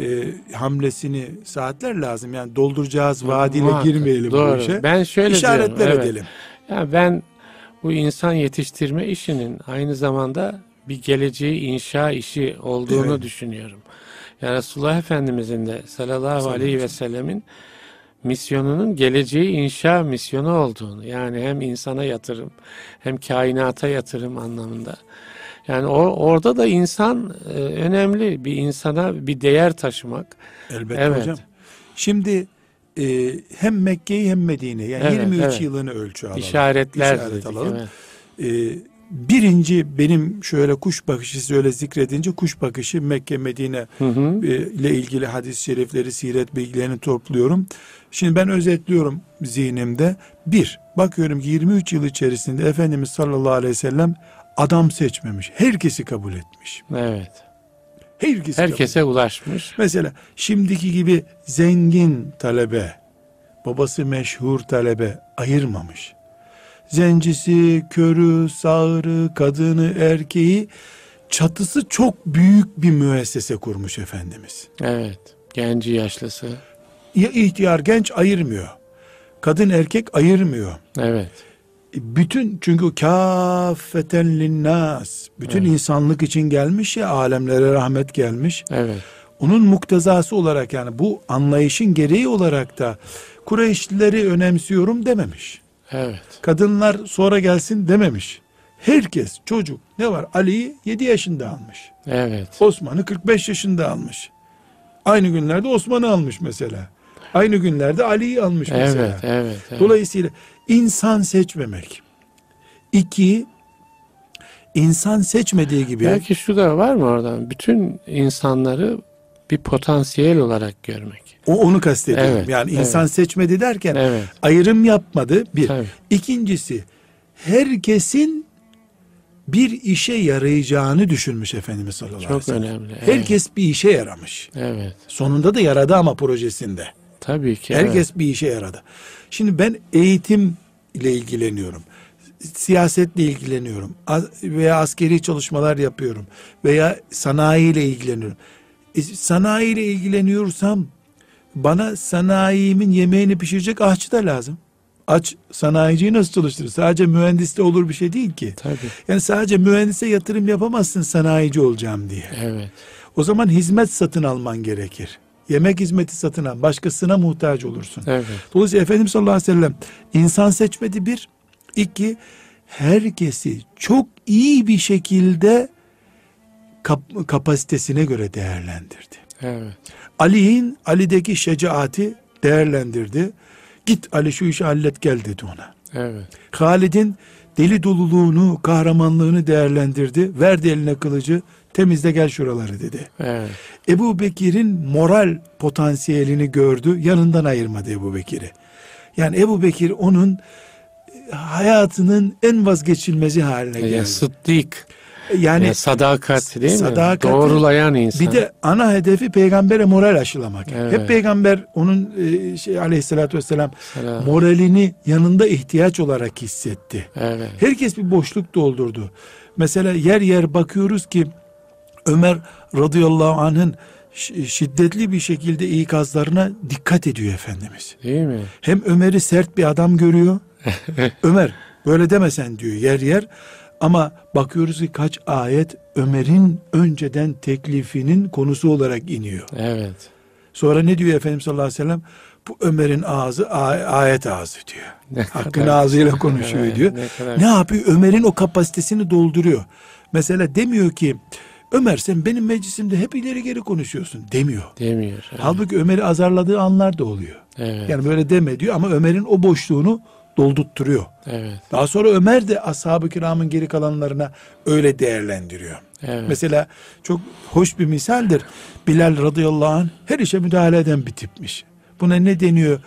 e, hamlesini saatler lazım. Yani dolduracağız vaadiyle Muhakkak, girmeyelim Doğru. bu işe. Ben şöyle İşaretler diyorum. evet. edelim. Ben bu insan yetiştirme işinin aynı zamanda bir geleceği inşa işi olduğunu Evet. düşünüyorum. Yani Resulullah Efendimizin de Sallallahu aleyhi ve sellemin misyonunun geleceği inşa misyonu olduğunu yani hem insana yatırım hem kainata yatırım anlamında. Yani o, orada da insan e, önemli bir insana bir değer taşımak. Elbette Evet. hocam. Şimdi e, hem Mekke'yi hem Medine'yi yani Evet, 23 evet. yılını ölçü alalım. işaretler İşaret dedik, alalım. evet. E, birinci benim şöyle kuş bakışı şöyle zikredince kuş bakışı Mekke Medine Hı hı. e, ile ilgili hadis-i şerifleri, siret bilgilerini topluyorum. Şimdi ben özetliyorum zihnimde. Bir, bakıyorum ki 23 yıl içerisinde Efendimiz sallallahu aleyhi ve sellem adam seçmemiş. Herkesi kabul etmiş. Evet. Herkesi kabul Herkese ulaşmış. Mesela şimdiki gibi zengin talebe, babası meşhur talebe ayırmamış. Zencisi, körü, sağırı, kadını, erkeği çatısı çok büyük bir müessese kurmuş Efendimiz. Evet. Genci yaşlısı. Ya ihtiyar genç ayırmıyor. Kadın erkek ayırmıyor. Evet. Bütün çünkü kâfeten linnas. Bütün Evet. insanlık için gelmiş ya alemlere rahmet gelmiş. Evet. Onun muktezası olarak yani bu anlayışın gereği olarak da Kureyşlileri önemsiyorum dememiş. Evet. Kadınlar sonra gelsin dememiş. Herkes çocuk ne var Ali'yi 7 yaşında almış. Evet. Osman'ı 45 yaşında almış. Aynı günlerde Osman'ı almış mesela. Aynı günlerde Ali'yi almış mesela. Evet. Evet. evet. Dolayısıyla insan seçmemek. İki, insan seçmediği gibi Belki şu da var mı oradan? Bütün insanları bir potansiyel olarak görmek. O onu kastediyorum. Evet, yani evet. insan seçmedi derken Evet. ayrım yapmadı. Bir. Tabii. İkincisi herkesin bir işe yarayacağını düşünmüş Efendimiz sallallahu aleyhi ve Çok sellem. önemli. Evet. Herkes bir işe yaramış. Evet. Sonunda da yaradı ama projesinde. Tabii ki. Herkes bir işe yaradı. Şimdi ben eğitim ile ilgileniyorum. Siyasetle ilgileniyorum. Veya askeri çalışmalar yapıyorum. Veya sanayi ile ilgileniyorum. E, sanayi ile ilgileniyorsam bana sanayimin yemeğini pişirecek aşçı da lazım. Aç sanayiciyi nasıl çalıştırır? Sadece mühendiste olur bir şey değil ki. Tabii. Yani sadece mühendise yatırım yapamazsın sanayici olacağım diye. Evet. O zaman hizmet satın alman gerekir. Yemek hizmeti satın al. Başkasına muhtaç olursun. Evet. Dolayısıyla Efendimiz sallallahu aleyhi ve sellem insan seçmedi bir. iki herkesi çok iyi bir şekilde kap- kapasitesine göre değerlendirdi. Evet. Ali'nin Ali'deki şecaati değerlendirdi. Git Ali şu işi hallet gel dedi ona. Evet. Halid'in deli doluluğunu, kahramanlığını değerlendirdi. Verdi eline kılıcı, temizle gel şuraları dedi. Evet. Ebu Bekir'in moral potansiyelini gördü. Yanından ayırmadı Ebu Bekir'i. Yani Ebu Bekir onun e, hayatının en vazgeçilmezi haline geldi. sıddık. Yani Yani sadakat değil mi? Sadakati- Doğrulayan insan. bir de ana hedefi peygambere moral aşılamak. Evet. Hep peygamber onun e, şey aleyhissalatü vesselam Selam. moralini yanında ihtiyaç olarak hissetti. Evet. Herkes bir boşluk doldurdu. Mesela yer yer bakıyoruz ki Ömer radıyallahu anh'ın şi- şiddetli bir şekilde ikazlarına dikkat ediyor Efendimiz. Değil mi? Hem Ömer'i sert bir adam görüyor. Ömer böyle demesen diyor yer yer. Ama bakıyoruz ki kaç ayet Ömer'in önceden teklifinin konusu olarak iniyor. Evet. Sonra ne diyor Efendimiz sallallahu aleyhi ve sellem? Bu Ömer'in ağzı ayet ağzı diyor. Hakkın ağzıyla konuşuyor Evet, diyor. ne kadar- Ne yapıyor? Ömer'in o kapasitesini dolduruyor. Mesela demiyor ki Ömer sen benim meclisimde hep ileri geri konuşuyorsun demiyor. Demiyor. Evet. Halbuki Ömer'i azarladığı anlar da oluyor. Evet. Yani böyle deme diyor ama Ömer'in o boşluğunu doldurtturuyor. evet. Daha sonra Ömer de ashab-ı kiramın geri kalanlarına öyle değerlendiriyor. Evet. Mesela çok hoş bir misaldir. Bilal radıyallahu anh her işe müdahale eden bir tipmiş. Buna ne deniyor?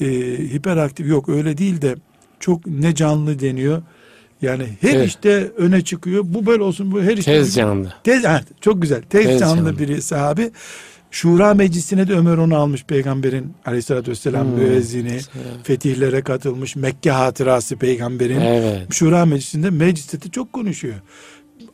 Ee, hiperaktif yok öyle değil de çok ne canlı deniyor. Yani her Evet. işte öne çıkıyor. Bu böyle olsun bu her işte. Tez canlı. Tez, ha, çok güzel. Tez, Tez canlı canlı. biri sahabi. Şura meclisine de Ömer onu almış peygamberin aleyhissalatü vesselam Hmm. müezzini. Fetihlere katılmış. Mekke hatırası peygamberin. Evet. Şura meclisinde mecliste de çok konuşuyor.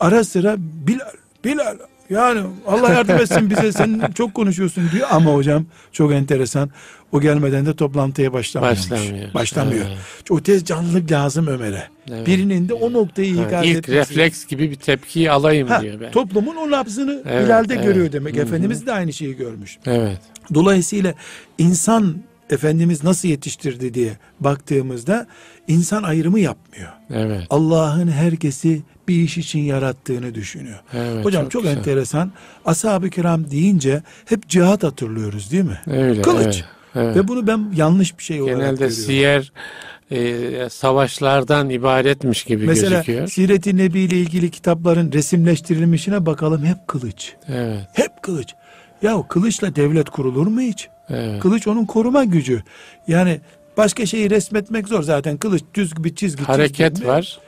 Ara sıra Bilal, Bilal yani Allah yardım etsin bize sen çok konuşuyorsun diyor ama hocam çok enteresan. O gelmeden de toplantıya başlamıyormuş. Başlamıyor. Başlamıyor. Evet. O tez canlılık lazım Ömer'e. Evet. Birinin de o noktayı Ha, ikaz İlk etmesi. refleks gibi bir tepkiyi alayım Ha, diyor ben. toplumun o nabzını Evet, Bilal'de evet. görüyor demek. Hı hı. Efendimiz de aynı şeyi görmüş. Evet. Dolayısıyla insan Efendimiz nasıl yetiştirdi diye baktığımızda insan ayrımı yapmıyor. Evet. Allah'ın herkesi bir iş için yarattığını düşünüyor. Evet, Hocam çok, çok güzel. enteresan. Ashab-ı kiram deyince hep cihat hatırlıyoruz değil mi? Öyle. Kılıç. Evet. evet. Ve bunu ben yanlış bir şey olarak Genelde görüyorum. siyer e, savaşlardan ibaretmiş gibi Mesela gözüküyor. Siret-i Nebi ile ilgili kitapların resimleştirilmişine bakalım hep kılıç. Evet. Hep kılıç. Ya kılıçla devlet kurulur mu hiç? Evet. Kılıç onun koruma gücü. Yani başka şeyi resmetmek zor zaten. Kılıç düz bir çizgi. hareket çizgi var.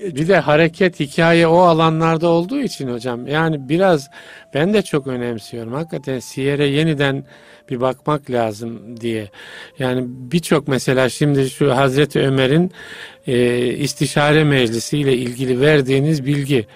Bir de hareket hikaye o alanlarda olduğu için hocam yani biraz ben de çok önemsiyorum. Hakikaten siyere yeniden bir bakmak lazım diye. Yani birçok mesela şimdi şu Hazreti Ömer'in e, istişare meclisiyle ilgili verdiğiniz bilgi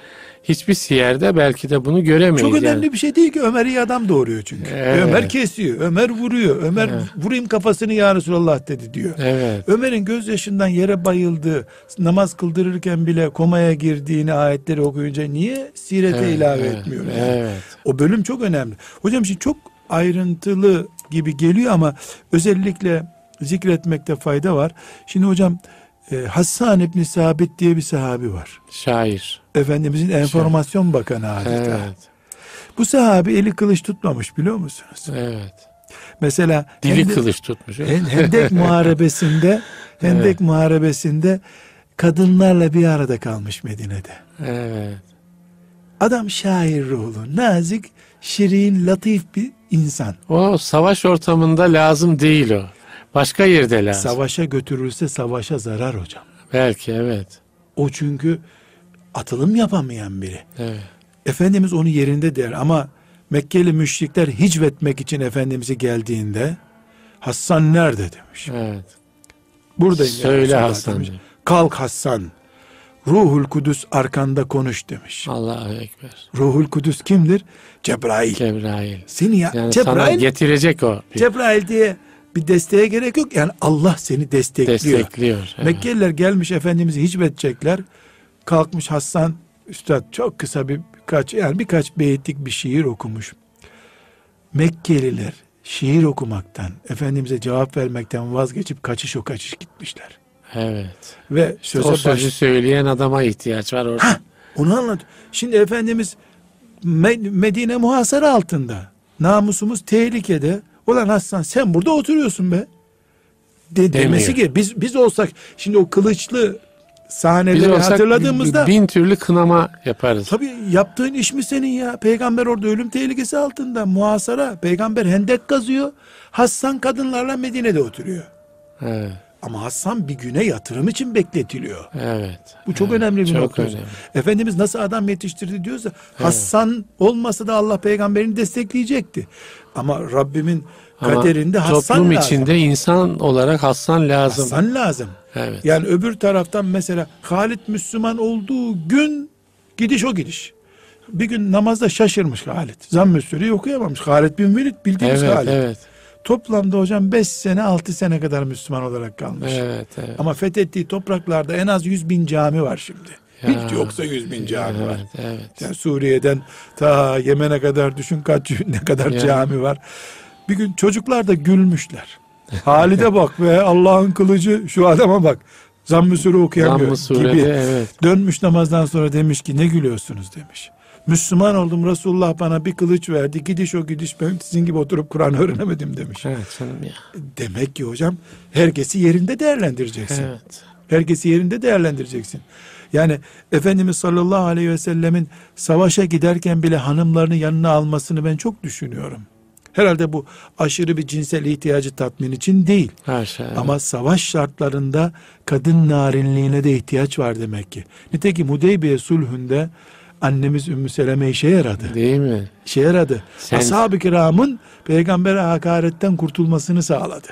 hiçbir siyerde belki de bunu göremeyiz. Çok yani. önemli bir şey değil ki Ömer iyi adam doğuruyor çünkü. Evet. Ömer kesiyor, Ömer vuruyor, Ömer Evet. vurayım kafasını ya Resulallah dedi diyor. Evet. Ömer'in gözyaşından yere bayıldığı, namaz kıldırırken bile komaya girdiğini ayetleri okuyunca niye sirete Evet, ilave evet, etmiyor? yani? Evet. O bölüm çok önemli. Hocam şimdi çok ayrıntılı gibi geliyor ama özellikle zikretmekte fayda var. Şimdi hocam e, Hassan İbni Sabit diye bir sahabi var. Şair. Efendimizin enformasyon bakanı adeta. Evet. Bu sahabi eli kılıç tutmamış biliyor musunuz? Evet. Mesela Dili Hendek- kılıç tutmuş. Hen- Hendek muharebesinde Hendek Evet. muharebesinde kadınlarla bir arada kalmış Medine'de. Evet. Adam şair ruhlu, nazik, şirin, latif bir insan. O savaş ortamında lazım değil o. Başka yerde lazım. Savaşa götürülse savaşa zarar hocam. Belki evet. O çünkü atılım yapamayan biri. Evet. Efendimiz onu yerinde der ama Mekkeli müşrikler hicvetmek için Efendimiz'i geldiğinde Hassan nerede demiş. Evet. Buradayım Söyle Hasan. demiş. Kalk Hassan. Ruhul Kudüs arkanda konuş demiş. Allahu Ekber. Ruhul Kudüs kimdir? Cebrail. Cebrail. Seni ya Yani sana Cebrail, getirecek o. Cebrail diye bir desteğe gerek yok. Yani Allah seni destekliyor. destekliyor. Evet. Mekkeliler gelmiş Efendimiz'i hicvedecekler. Kalkmış Hasan Üstad çok kısa bir birkaç yani birkaç beyitlik bir şiir okumuş. Mekkeliler şiir okumaktan, Efendimiz'e cevap vermekten vazgeçip kaçış o kaçış gitmişler. Evet. Ve söze o baş... sözü söyleyen adama ihtiyaç var orada. Hah, onu anlat. Şimdi Efendimiz Me- Medine muhasara altında. Namusumuz tehlikede. Ulan Hasan sen burada oturuyorsun be. De, demesi ki biz biz olsak şimdi o kılıçlı sahneleri olsak hatırladığımızda bin türlü kınama yaparız. tabii yaptığın iş mi senin ya? Peygamber orada ölüm tehlikesi altında muhasara. Peygamber hendek kazıyor. Hassan kadınlarla Medine'de oturuyor. Evet. Ama Hassan bir güne yatırım için bekletiliyor. Evet. Bu çok evet. önemli bir Çok nokta. önemli. Efendimiz nasıl adam yetiştirdi diyorsa Hassan olmasa da Allah peygamberini destekleyecekti. Ama Rabbimin Ama kaderinde Hassan toplum lazım. içinde insan olarak Hassan lazım. Hassan lazım. Evet. Yani öbür taraftan mesela Halit Müslüman olduğu gün gidiş o gidiş. Bir gün namazda şaşırmış Halit. Zamm-ı okuyamamış. Halit bin Velid bildiğimiz Evet, Halit. evet. Toplamda hocam 5 sene 6 sene kadar Müslüman olarak kalmış. Evet, evet. Ama fethettiği topraklarda en az 100 bin cami var şimdi. Hiç yoksa yüz bin cami evet, var. Evet. Yani Suriye'den ta Yemen'e kadar düşün kaç ne kadar Yani. cami var. Bir gün çocuklar da gülmüşler. Halide bak be Allah'ın kılıcı şu adama bak. Zamm-ı Sure okuyamıyor Sure'de gibi. evet. Dönmüş namazdan sonra demiş ki ne gülüyorsunuz demiş. Müslüman oldum Resulullah bana bir kılıç verdi. Gidiş o gidiş ben sizin gibi oturup Kur'an öğrenemedim demiş. Evet canım ya. Demek ki hocam herkesi yerinde değerlendireceksin. Evet. Herkesi yerinde değerlendireceksin. Yani Efendimiz sallallahu aleyhi ve sellemin savaşa giderken bile hanımlarını yanına almasını ben çok düşünüyorum. Herhalde bu aşırı bir cinsel ihtiyacı tatmin için değil. Haşa. evet. Ama savaş şartlarında kadın narinliğine de ihtiyaç var demek ki. Nitekim Hudeybiye sulhünde annemiz Ümmü Seleme işe yaradı. Değil mi? İşe yaradı. Sen- Ashab-ı kiramın peygambere hakaretten kurtulmasını sağladı.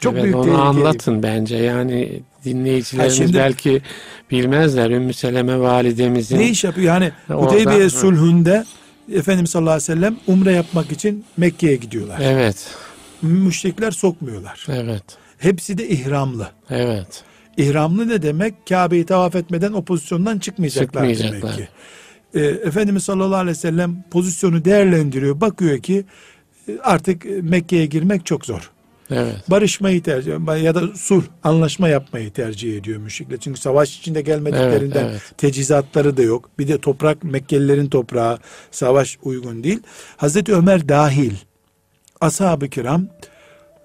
Çok evet, büyük onu anlatın bence. Yani dinleyicilerimiz Ha, şimdi- belki bilmezler. Ümmü Seleme validemizin Ne iş yapıyor? Yani Hudeybiye sulhünde Efendimiz sallallahu aleyhi ve sellem umre yapmak için Mekke'ye gidiyorlar. Evet. Müşrikler sokmuyorlar. Evet. Hepsi de ihramlı. Evet. İhramlı ne demek? Kabe'yi tavaf etmeden o pozisyondan çıkmayacaklar, demek Çıkmayacaklar. ki. Ee, Efendimiz sallallahu aleyhi ve sellem pozisyonu değerlendiriyor. Bakıyor ki e, artık Mekke'ye girmek çok zor. Evet. Barışmayı tercih ya da sulh, anlaşma yapmayı tercih ediyor müşrikler. Çünkü savaş içinde gelmediklerinden Evet, evet. tecizatları da yok. Bir de toprak Mekkelilerin toprağı savaş uygun değil. Hazreti Ömer dahil ashab-ı kiram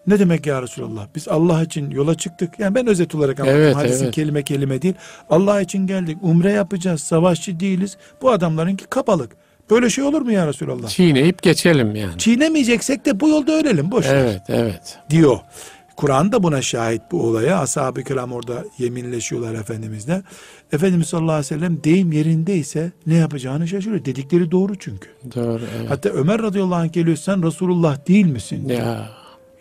ne demek ya Resulallah? Biz Allah için yola çıktık. Yani ben özet olarak anlattım. Evet, Hadisin evet. kelime kelime değil. Allah için geldik. Umre yapacağız. Savaşçı değiliz. Bu adamlarınki kapalık. Böyle şey olur mu ya Resulallah? Çiğneyip geçelim yani. Çiğnemeyeceksek de bu yolda ölelim. Boş ver Evet, evet. diyor. Kur'an da buna şahit bu olaya. Ashab-ı kiram orada yeminleşiyorlar Efendimizle. Efendimiz sallallahu aleyhi ve sellem deyim yerindeyse ne yapacağını şaşırıyor. Dedikleri doğru çünkü. Doğru. Evet. Hatta Ömer radıyallahu anh geliyor sen Resulullah değil misin? diyor. Ya.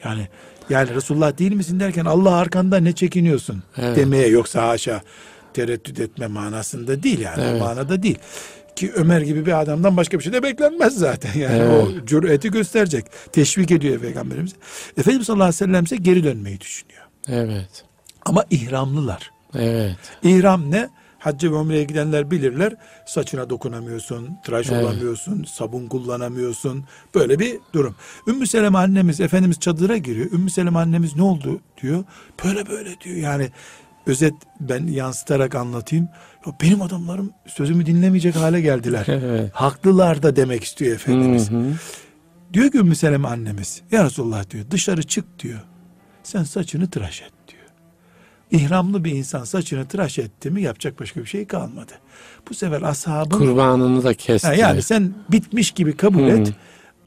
Yani yani Resulullah değil misin derken Allah arkanda ne çekiniyorsun Evet. demeye yoksa haşa tereddüt etme manasında değil yani Evet. o manada değil. Ki Ömer gibi bir adamdan başka bir şey de beklenmez zaten. Yani Evet. o cüreti gösterecek. Teşvik ediyor Peygamberimiz. Efendimiz sallallahu aleyhi ve sellem ise geri dönmeyi düşünüyor. Evet. Ama ihramlılar. Evet. İhram ne? Hacca ve umreye gidenler bilirler. Saçına dokunamıyorsun, tıraş Evet. olamıyorsun, sabun kullanamıyorsun. Böyle bir durum. Ümmü Seleme annemiz, Efendimiz çadıra giriyor. Ümmü Seleme annemiz ne oldu diyor. Böyle böyle diyor. Yani özet ben yansıtarak anlatayım. Benim adamlarım sözümü dinlemeyecek hale geldiler. Evet. Haklılar da demek istiyor Efendimiz. Hı hı. Diyor ki Ümmü Seleme annemiz, ya Resulullah diyor dışarı çık diyor. Sen saçını tıraş et diyor. İhramlı bir insan saçını tıraş etti mi yapacak başka bir şey kalmadı. Bu sefer ashabın Kurbanını da Ha, kestiler. yani sen bitmiş gibi kabul Hı. et.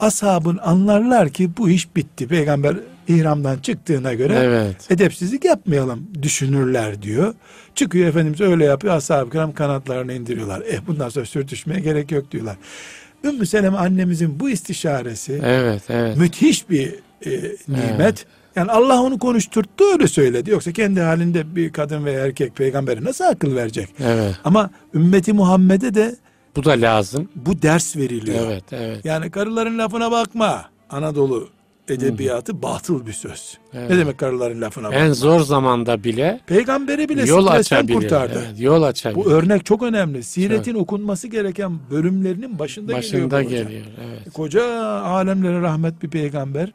Ashabın anlarlar ki bu iş bitti. Peygamber ihramdan çıktığına göre Evet. edepsizlik yapmayalım düşünürler diyor. Çıkıyor Efendimiz öyle yapıyor. Ashab-ı kiram kanatlarını indiriyorlar. Eh bundan sonra sürtüşmeye gerek yok diyorlar. Ümmü Seleme annemizin bu istişaresi Evet, evet. müthiş bir e, nimet. Yani Allah onu konuşturttu öyle söyledi. Yoksa kendi halinde bir kadın veya erkek peygambere nasıl akıl verecek? Evet. Ama ümmeti Muhammed'e de Bu da lazım. bu ders veriliyor. Evet, evet. Yani karıların lafına bakma. Anadolu edebiyatı batıl bir söz. Evet. Ne demek karıların lafına bakma? En zor zamanda bile Peygamberi bile yol açabilir. kurtardı. Evet, yol açabilir. Bu örnek çok önemli. Siretin okunması gereken bölümlerinin başında, Başında geliyor. geliyor. Evet. Koca alemlere rahmet bir peygamber.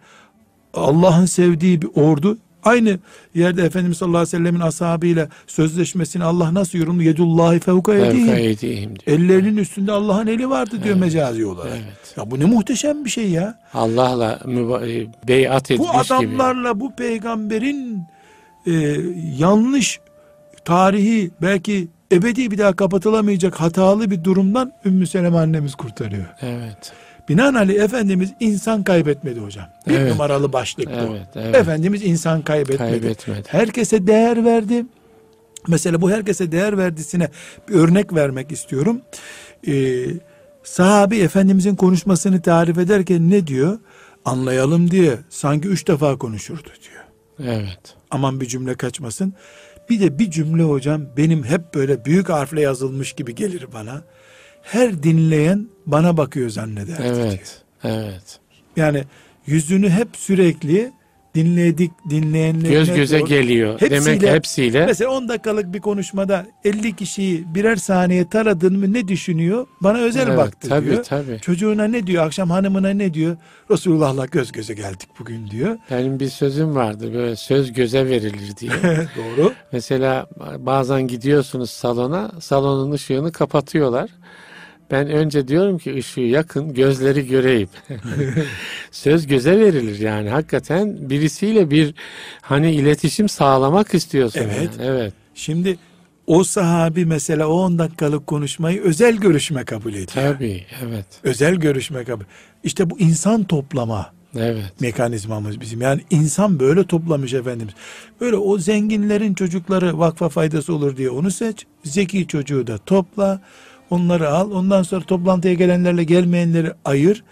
Allah'ın sevdiği bir ordu. Aynı yerde Efendimiz sallallahu aleyhi ve sellemin ashabıyla sözleşmesini Allah nasıl yorumlu? Yedullahi fevka diyor. Ellerinin üstünde Allah'ın eli vardı diyor mecazi olarak. Evet. Ya bu ne muhteşem bir şey ya. Allah'la e, beyat etmiş Bu gibi. adamlarla bu peygamberin e, yanlış tarihi belki ebedi bir daha kapatılamayacak hatalı bir durumdan Ümmü Seleme annemiz kurtarıyor. Evet. Binaenaleyh Efendimiz insan kaybetmedi hocam. Bir Evet. numaralı başlık bu. Evet, evet. Efendimiz insan kaybetmedi. Kaybetmedi. Herkese değer verdi. Mesela bu herkese değer verdisine bir örnek vermek istiyorum. Ee, sahabi Efendimizin konuşmasını tarif ederken ne diyor? Anlayalım diye sanki üç defa konuşurdu diyor. Evet. Aman bir cümle kaçmasın. Bir de bir cümle hocam benim hep böyle büyük harfle yazılmış gibi gelir bana. Her dinleyen bana bakıyor zanneder. diyor. Evet. Evet. Yani yüzünü hep sürekli dinledik dinleyenlerine Göz göze doğru- geliyor. Hepsiyle- Demek hepsiyle Mesela 10 dakikalık bir konuşmada 50 kişiyi birer saniye taradın mı ne düşünüyor? Bana özel Evet, baktı tabii, diyor. tabii. Çocuğuna ne diyor? Akşam hanımına ne diyor? Resulullah'la göz göze geldik bugün diyor. benim bir sözüm vardı böyle söz göze verilir diye. Doğru. Mesela bazen gidiyorsunuz salona, salonun ışığını kapatıyorlar. Ben önce diyorum ki ışığı yakın, gözleri göreyim. Söz göze verilir yani. Hakikaten birisiyle bir hani iletişim sağlamak istiyorsun. Evet. yani. Evet. Şimdi o sahabi mesela o 10 dakikalık konuşmayı özel görüşme kabul ediyor. Tabii. Evet. Özel görüşme kabul. İşte bu insan toplama Evet. mekanizmamız bizim. Yani insan böyle toplamış Efendimiz. Böyle o zenginlerin çocukları vakfa faydası olur diye onu seç. Zeki çocuğu da topla. Onları al. Ondan sonra toplantıya gelenlerle gelmeyenleri ayır.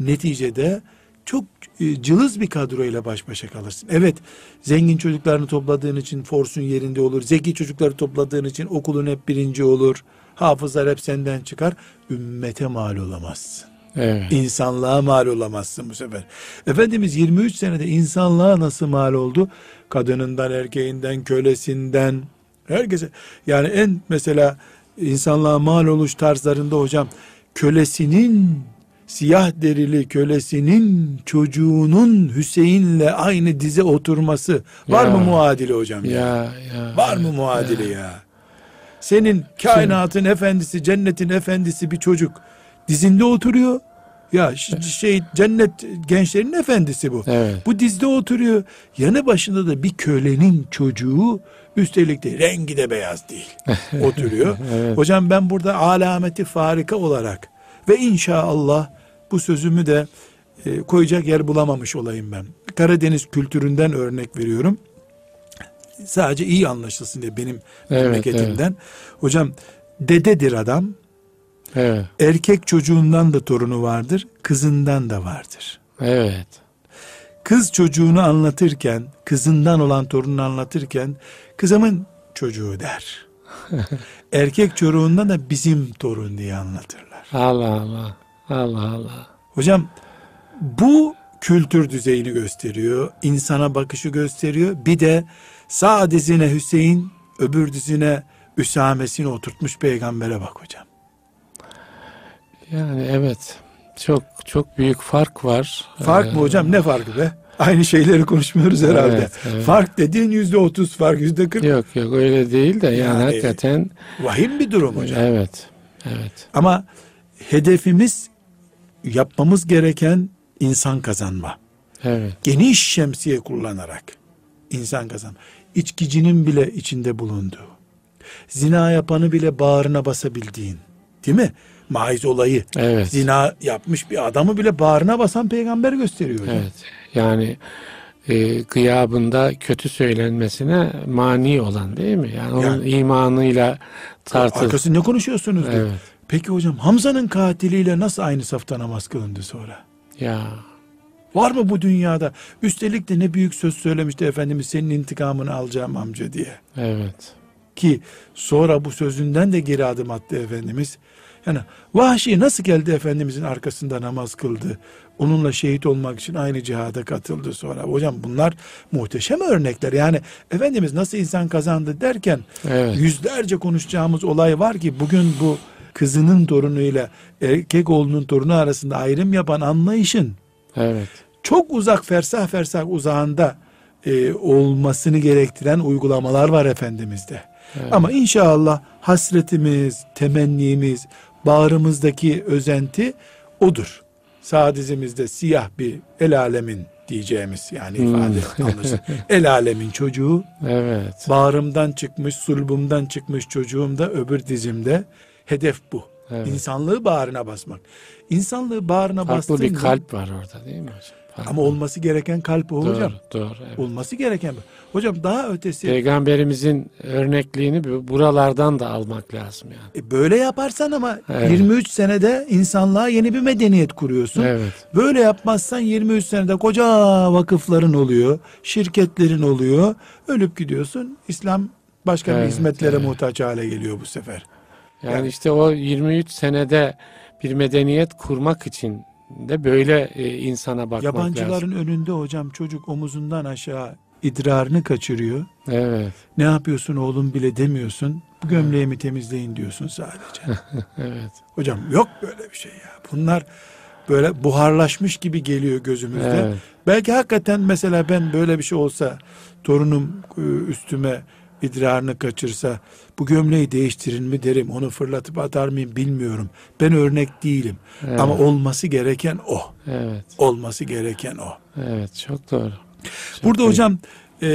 Neticede çok e, cılız bir kadroyla baş başa kalırsın. Evet zengin çocuklarını topladığın için forsun yerinde olur. Zeki çocukları topladığın için okulun hep birinci olur. Hafızlar hep senden çıkar. Ümmete mal olamazsın. Evet. İnsanlığa mal olamazsın bu sefer. Efendimiz 23 senede insanlığa nasıl mal oldu? Kadınından, erkeğinden, kölesinden, herkese. Yani en mesela insanlığa mal oluş tarzlarında hocam kölesinin siyah derili kölesinin çocuğunun Hüseyin'le aynı dize oturması var Ya. mı muadili hocam ya? Ya, ya. Var mı muadili ya? Senin kainatın efendisi, cennetin efendisi bir çocuk dizinde oturuyor. Ya şey cennet gençlerin efendisi bu. Evet. Bu dizde oturuyor. Yanı başında da bir kölenin çocuğu üstelik de rengi de beyaz değil. Oturuyor. Evet. Hocam ben burada alameti farika olarak ve inşallah bu sözümü de e, koyacak yer bulamamış olayım ben. Karadeniz kültüründen örnek veriyorum. Sadece iyi anlaşılsın diye benim Evet, memleketimden. Hocam dededir adam. Evet. Erkek çocuğundan da torunu vardır, kızından da vardır. Evet. Kız çocuğunu anlatırken, kızından olan torununu anlatırken kızımın çocuğu der. Erkek çocuğundan da bizim torun diye anlatırlar. Allah Allah. Allah Allah. Hocam bu kültür düzeyini gösteriyor, insana bakışı gösteriyor. Bir de sağ dizine Hüseyin, öbür dizine Üsamesini oturtmuş peygambere bak hocam. Yani evet. Çok çok büyük fark var. Fark mı Ee, hocam? Ne farkı be? Aynı şeyleri konuşmuyoruz herhalde. Evet, evet. Fark dediğin yüzde otuz fark, yüzde kırk. Yok yok öyle değil de yani, Yani- hakikaten Vahim bir durum hocam. evet. Evet. Ama hedefimiz yapmamız gereken insan kazanma. Evet. Geniş şemsiye kullanarak insan kazan. İçkicinin bile içinde bulunduğu. Zina yapanı bile bağrına basabildiğin. Değil mi? Maiz olayı. Evet. Zina yapmış bir adamı bile bağrına basan peygamber gösteriyor. hocam. Evet. Yani e, gıyabında kötü söylenmesine mani olan değil mi? Yani onun Yani- imanıyla tartıl. Arkası ne konuşuyorsunuz? diyor. Evet. Peki hocam Hamza'nın katiliyle nasıl aynı safta namaz kılındı sonra? Ya Var mı bu dünyada? Üstelik de ne büyük söz söylemişti Efendimiz senin intikamını alacağım amca diye. evet. Ki sonra bu sözünden de geri adım attı Efendimiz. Yani Vahşi nasıl geldi Efendimizin arkasında namaz kıldı? Onunla şehit olmak için aynı cihada katıldı sonra. Hocam bunlar muhteşem örnekler. Yani Efendimiz nasıl insan kazandı derken Evet. yüzlerce konuşacağımız olay var ki bugün bu kızının torunuyla erkek oğlunun torunu arasında ayrım yapan anlayışın Evet. çok uzak fersah fersah uzağında e, olmasını gerektiren uygulamalar var Efendimiz'de. Evet. Ama inşallah hasretimiz, temennimiz, bağrımızdaki özenti odur. Sağ dizimizde siyah bir el alemin diyeceğimiz yani Hmm. ifade anlaşılır. El alemin çocuğu Evet. bağrımdan çıkmış, sulbumdan çıkmış çocuğum da öbür dizimde. Hedef bu. Evet. İnsanlığı bağrına basmak. İnsanlığı bağrına Farklı bastığın bir zaman- kalp var orada değil mi hocam? Ama olması gereken kalp o doğru, hocam. Doğru. Evet. Olması gereken. Hocam daha ötesi Peygamberimizin örnekliğini bu- buralardan da almak lazım yani. e, böyle yaparsan ama Evet. 23 senede insanlığa yeni bir medeniyet kuruyorsun. Evet. Böyle yapmazsan 23 senede koca vakıfların oluyor, şirketlerin oluyor. Ölüp gidiyorsun. İslam başka bir Evet, hizmetlere evet. muhtaç hale geliyor bu sefer. Yani, Yani- işte o 23 senede bir medeniyet kurmak için de böyle e, insana bakmak Yabancıların lazım. önünde hocam çocuk omuzundan aşağı idrarını kaçırıyor. Evet, Ne yapıyorsun oğlum bile demiyorsun. Bu gömleğimi temizleyin diyorsun sadece. evet, hocam yok böyle bir şey ya. Bunlar böyle buharlaşmış gibi geliyor gözümüzde. evet, Belki hakikaten mesela ben böyle bir şey olsa torunum e, üstüme idrarını kaçırsa bu gömleği değiştirin mi derim onu fırlatıp atar mıyım bilmiyorum. Ben örnek değilim. evet, Ama olması gereken o. evet, Olması gereken o. evet, çok doğru. Çok Burada iyi. hocam e,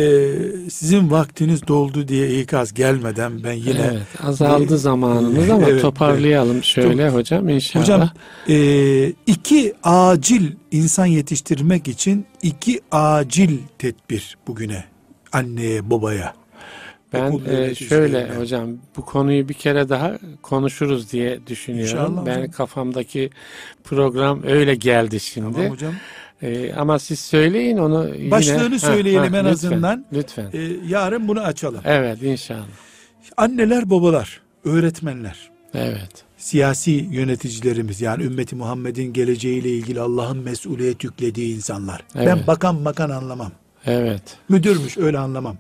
sizin vaktiniz doldu diye ikaz gelmeden ben yine evet, azaldı zamanımız ama Evet, toparlayalım şöyle hocam inşallah. Hocam e, iki acil insan yetiştirmek için iki acil tedbir bugüne anneye babaya. Ben e, şöyle hocam bu konuyu bir kere daha konuşuruz diye düşünüyorum. İnşallah ben hocam. kafamdaki program öyle geldi şimdi. Tamam hocam. E, ama siz söyleyin onu yine. Başlığını Ha, söyleyelim ha, en lütfen, azından. Lütfen. E, yarın bunu açalım. Evet inşallah. Anneler, babalar, öğretmenler, Evet. siyasi yöneticilerimiz yani ümmeti Muhammed'in geleceğiyle ilgili Allah'ın mesuliyet yüklediği insanlar. Ben Evet. bakan makan anlamam. Evet. Müdürmüş öyle anlamam.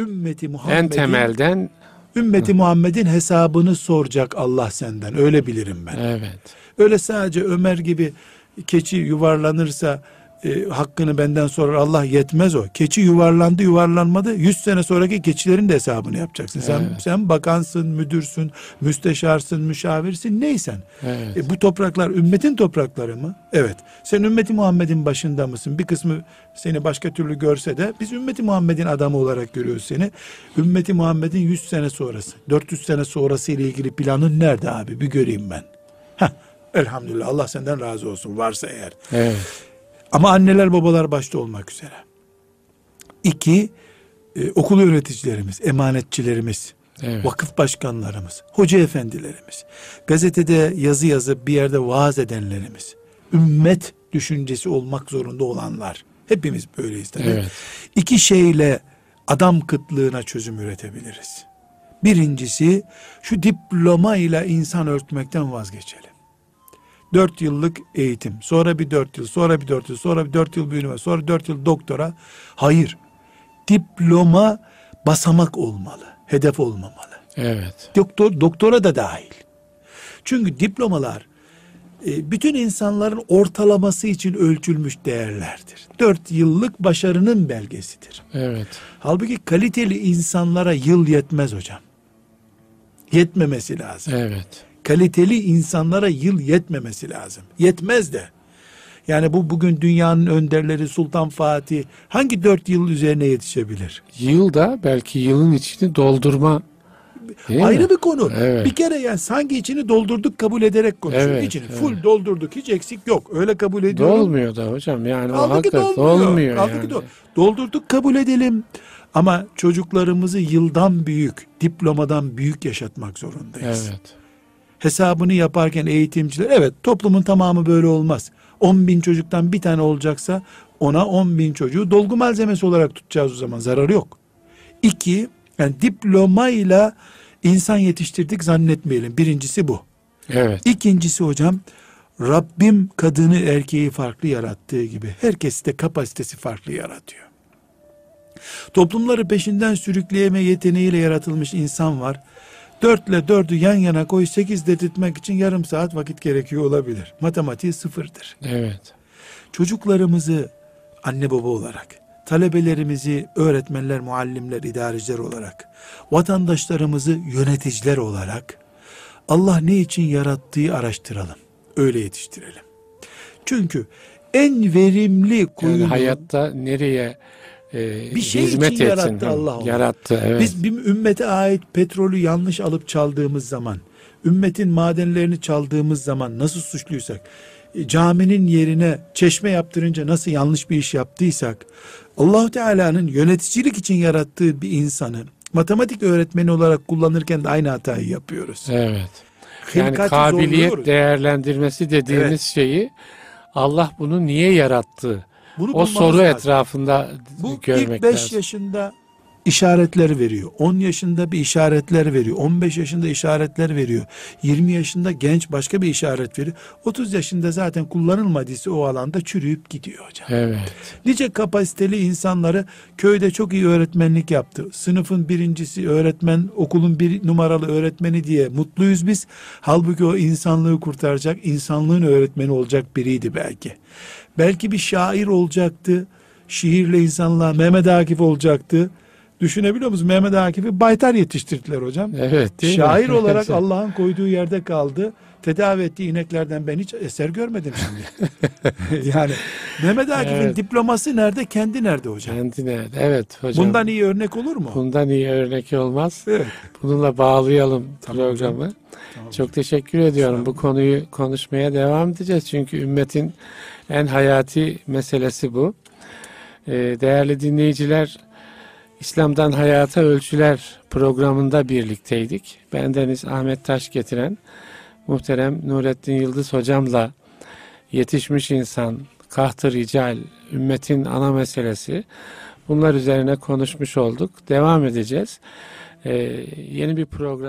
Ümmeti En Muhammed'in temelden ümmeti Muhammed'in hesabını soracak Allah senden. Öyle bilirim ben. evet. Öyle sadece Ömer gibi keçi yuvarlanırsa e, hakkını benden sorar Allah yetmez o. Keçi yuvarlandı yuvarlanmadı 100 sene sonraki keçilerin de hesabını yapacaksın. Sen Evet. sen bakansın, müdürsün, müsteşarsın, müşavirsin neysen. Evet. E, bu topraklar ümmetin toprakları mı? Evet. Sen ümmeti Muhammed'in başında mısın? Bir kısmı seni başka türlü görse de biz ümmeti Muhammed'in adamı olarak görüyoruz seni. Ümmeti Muhammed'in 100 sene sonrası, 400 sene sonrası ile ilgili planın nerede abi? Bir göreyim ben. Heh, elhamdülillah Allah senden razı olsun varsa eğer. Evet. Ama anneler babalar başta olmak üzere. İki, e, okul yöneticilerimiz, emanetçilerimiz, Evet. vakıf başkanlarımız, hoca efendilerimiz, gazetede yazı yazıp bir yerde vaaz edenlerimiz, ümmet düşüncesi olmak zorunda olanlar. Hepimiz böyleyiz tabii. Evet. İki şeyle adam kıtlığına çözüm üretebiliriz. Birincisi şu diploma ile insan örtmekten vazgeçelim. Dört yıllık eğitim, sonra bir dört yıl, sonra bir dört yıl, sonra bir dört yıl bir üniversite, sonra dört yıl doktora. Hayır, diploma basamak olmalı, hedef olmamalı. Evet. Doktor, doktora da dahil. Çünkü diplomalar e, bütün insanların ortalaması için ölçülmüş değerlerdir. Dört yıllık başarının belgesidir. Evet. Halbuki kaliteli insanlara yıl yetmez hocam. Yetmemesi lazım. Evet. Kaliteli insanlara yıl yetmemesi lazım. Yetmez de. Yani bu bugün dünyanın önderleri Sultan Fatih hangi dört yıl üzerine yetişebilir? Yılda belki yılın içini doldurma değil Ayrı mi? bir konu. Evet. Bir kere yani sanki içini doldurduk kabul ederek konuşuyor. Evet, içini evet. full doldurduk hiç eksik yok. Öyle kabul ediyorum. Dolmuyor da hocam yani o Kaldı hakikaten dolmuyor. dolmuyor Kaldı yani. ki do- doldurduk kabul edelim. Ama çocuklarımızı yıldan büyük, diplomadan büyük yaşatmak zorundayız. Evet. Hesabını yaparken eğitimciler, evet toplumun tamamı böyle olmaz. 10 bin çocuktan bir tane olacaksa ona 10 bin çocuğu dolgu malzemesi olarak tutacağız o zaman zararı yok. İki, yani diplomayla insan yetiştirdik zannetmeyelim. Birincisi bu. Evet. İkincisi hocam Rabbim kadını erkeği farklı yarattığı gibi herkesi de kapasitesi farklı yaratıyor. Toplumları peşinden sürükleyeme yeteneğiyle yaratılmış insan var. Dörtle dördü yan yana koy sekiz dedirtmek için yarım saat vakit gerekiyor olabilir. Matematiği sıfırdır. Evet. Çocuklarımızı anne baba olarak, talebelerimizi öğretmenler, muallimler, idareciler olarak, vatandaşlarımızı yöneticiler olarak Allah ne için yarattığı araştıralım. Öyle yetiştirelim. Çünkü en verimli Yani kuyunu hayatta nereye e, Bir şey hizmet için etsin. yarattı Allah onu. Yarattı evet. Biz bir ümmete ait petrolü yanlış alıp çaldığımız zaman, ümmetin madenlerini çaldığımız zaman nasıl suçluysak, e, caminin yerine çeşme yaptırınca nasıl yanlış bir iş yaptıysak, allah Teala'nın yöneticilik için yarattığı bir insanı matematik öğretmeni olarak kullanırken de aynı hatayı yapıyoruz. Evet. Yani kabiliyet zorluyoruz. değerlendirmesi dediğimiz Evet. şeyi Allah bunu niye yarattı? Bunu O soru lazım. etrafında Bu görmek ilk 5 lazım. yaşında işaretler veriyor. 10 yaşında bir işaretler veriyor. 15 yaşında işaretler veriyor. 20 yaşında genç başka bir işaret veriyor. 30 yaşında zaten kullanılmadıysa o alanda çürüyüp gidiyor hocam. Evet. Nice kapasiteli insanları köyde çok iyi öğretmenlik yaptı. Sınıfın birincisi öğretmen, okulun bir numaralı öğretmeni diye mutluyuz biz. Halbuki o insanlığı kurtaracak, insanlığın öğretmeni olacak biriydi belki. Belki bir şair olacaktı. Şiirle insanlığa Mehmet Akif olacaktı. Düşünebiliyor musunuz? Mehmet Akif'i baytar yetiştirdiler hocam. Evet. değil mi? Şair olarak Allah'ın koyduğu yerde kaldı. Tedavi ettiği ineklerden ben hiç eser görmedim şimdi. yani Mehmet Akif'in Evet. diploması nerede? Kendi nerede hocam? Kendine. Evet hocam. Bundan iyi örnek olur mu? Bundan iyi örnek olmaz. Evet. Bununla bağlayalım Tamam hocam. programı. Tamam. Çok teşekkür ediyorum. Bu konuyu konuşmaya devam edeceğiz. Çünkü ümmetin en hayati meselesi bu. Ee, değerli dinleyiciler, İslam'dan Hayata Ölçüler programında birlikteydik. Bendeniz Ahmet Taş getiren muhterem Nurettin Yıldız hocamla yetişmiş insan, kahtı rical, ümmetin ana meselesi bunlar üzerine konuşmuş olduk. Devam edeceğiz. Ee, yeni bir program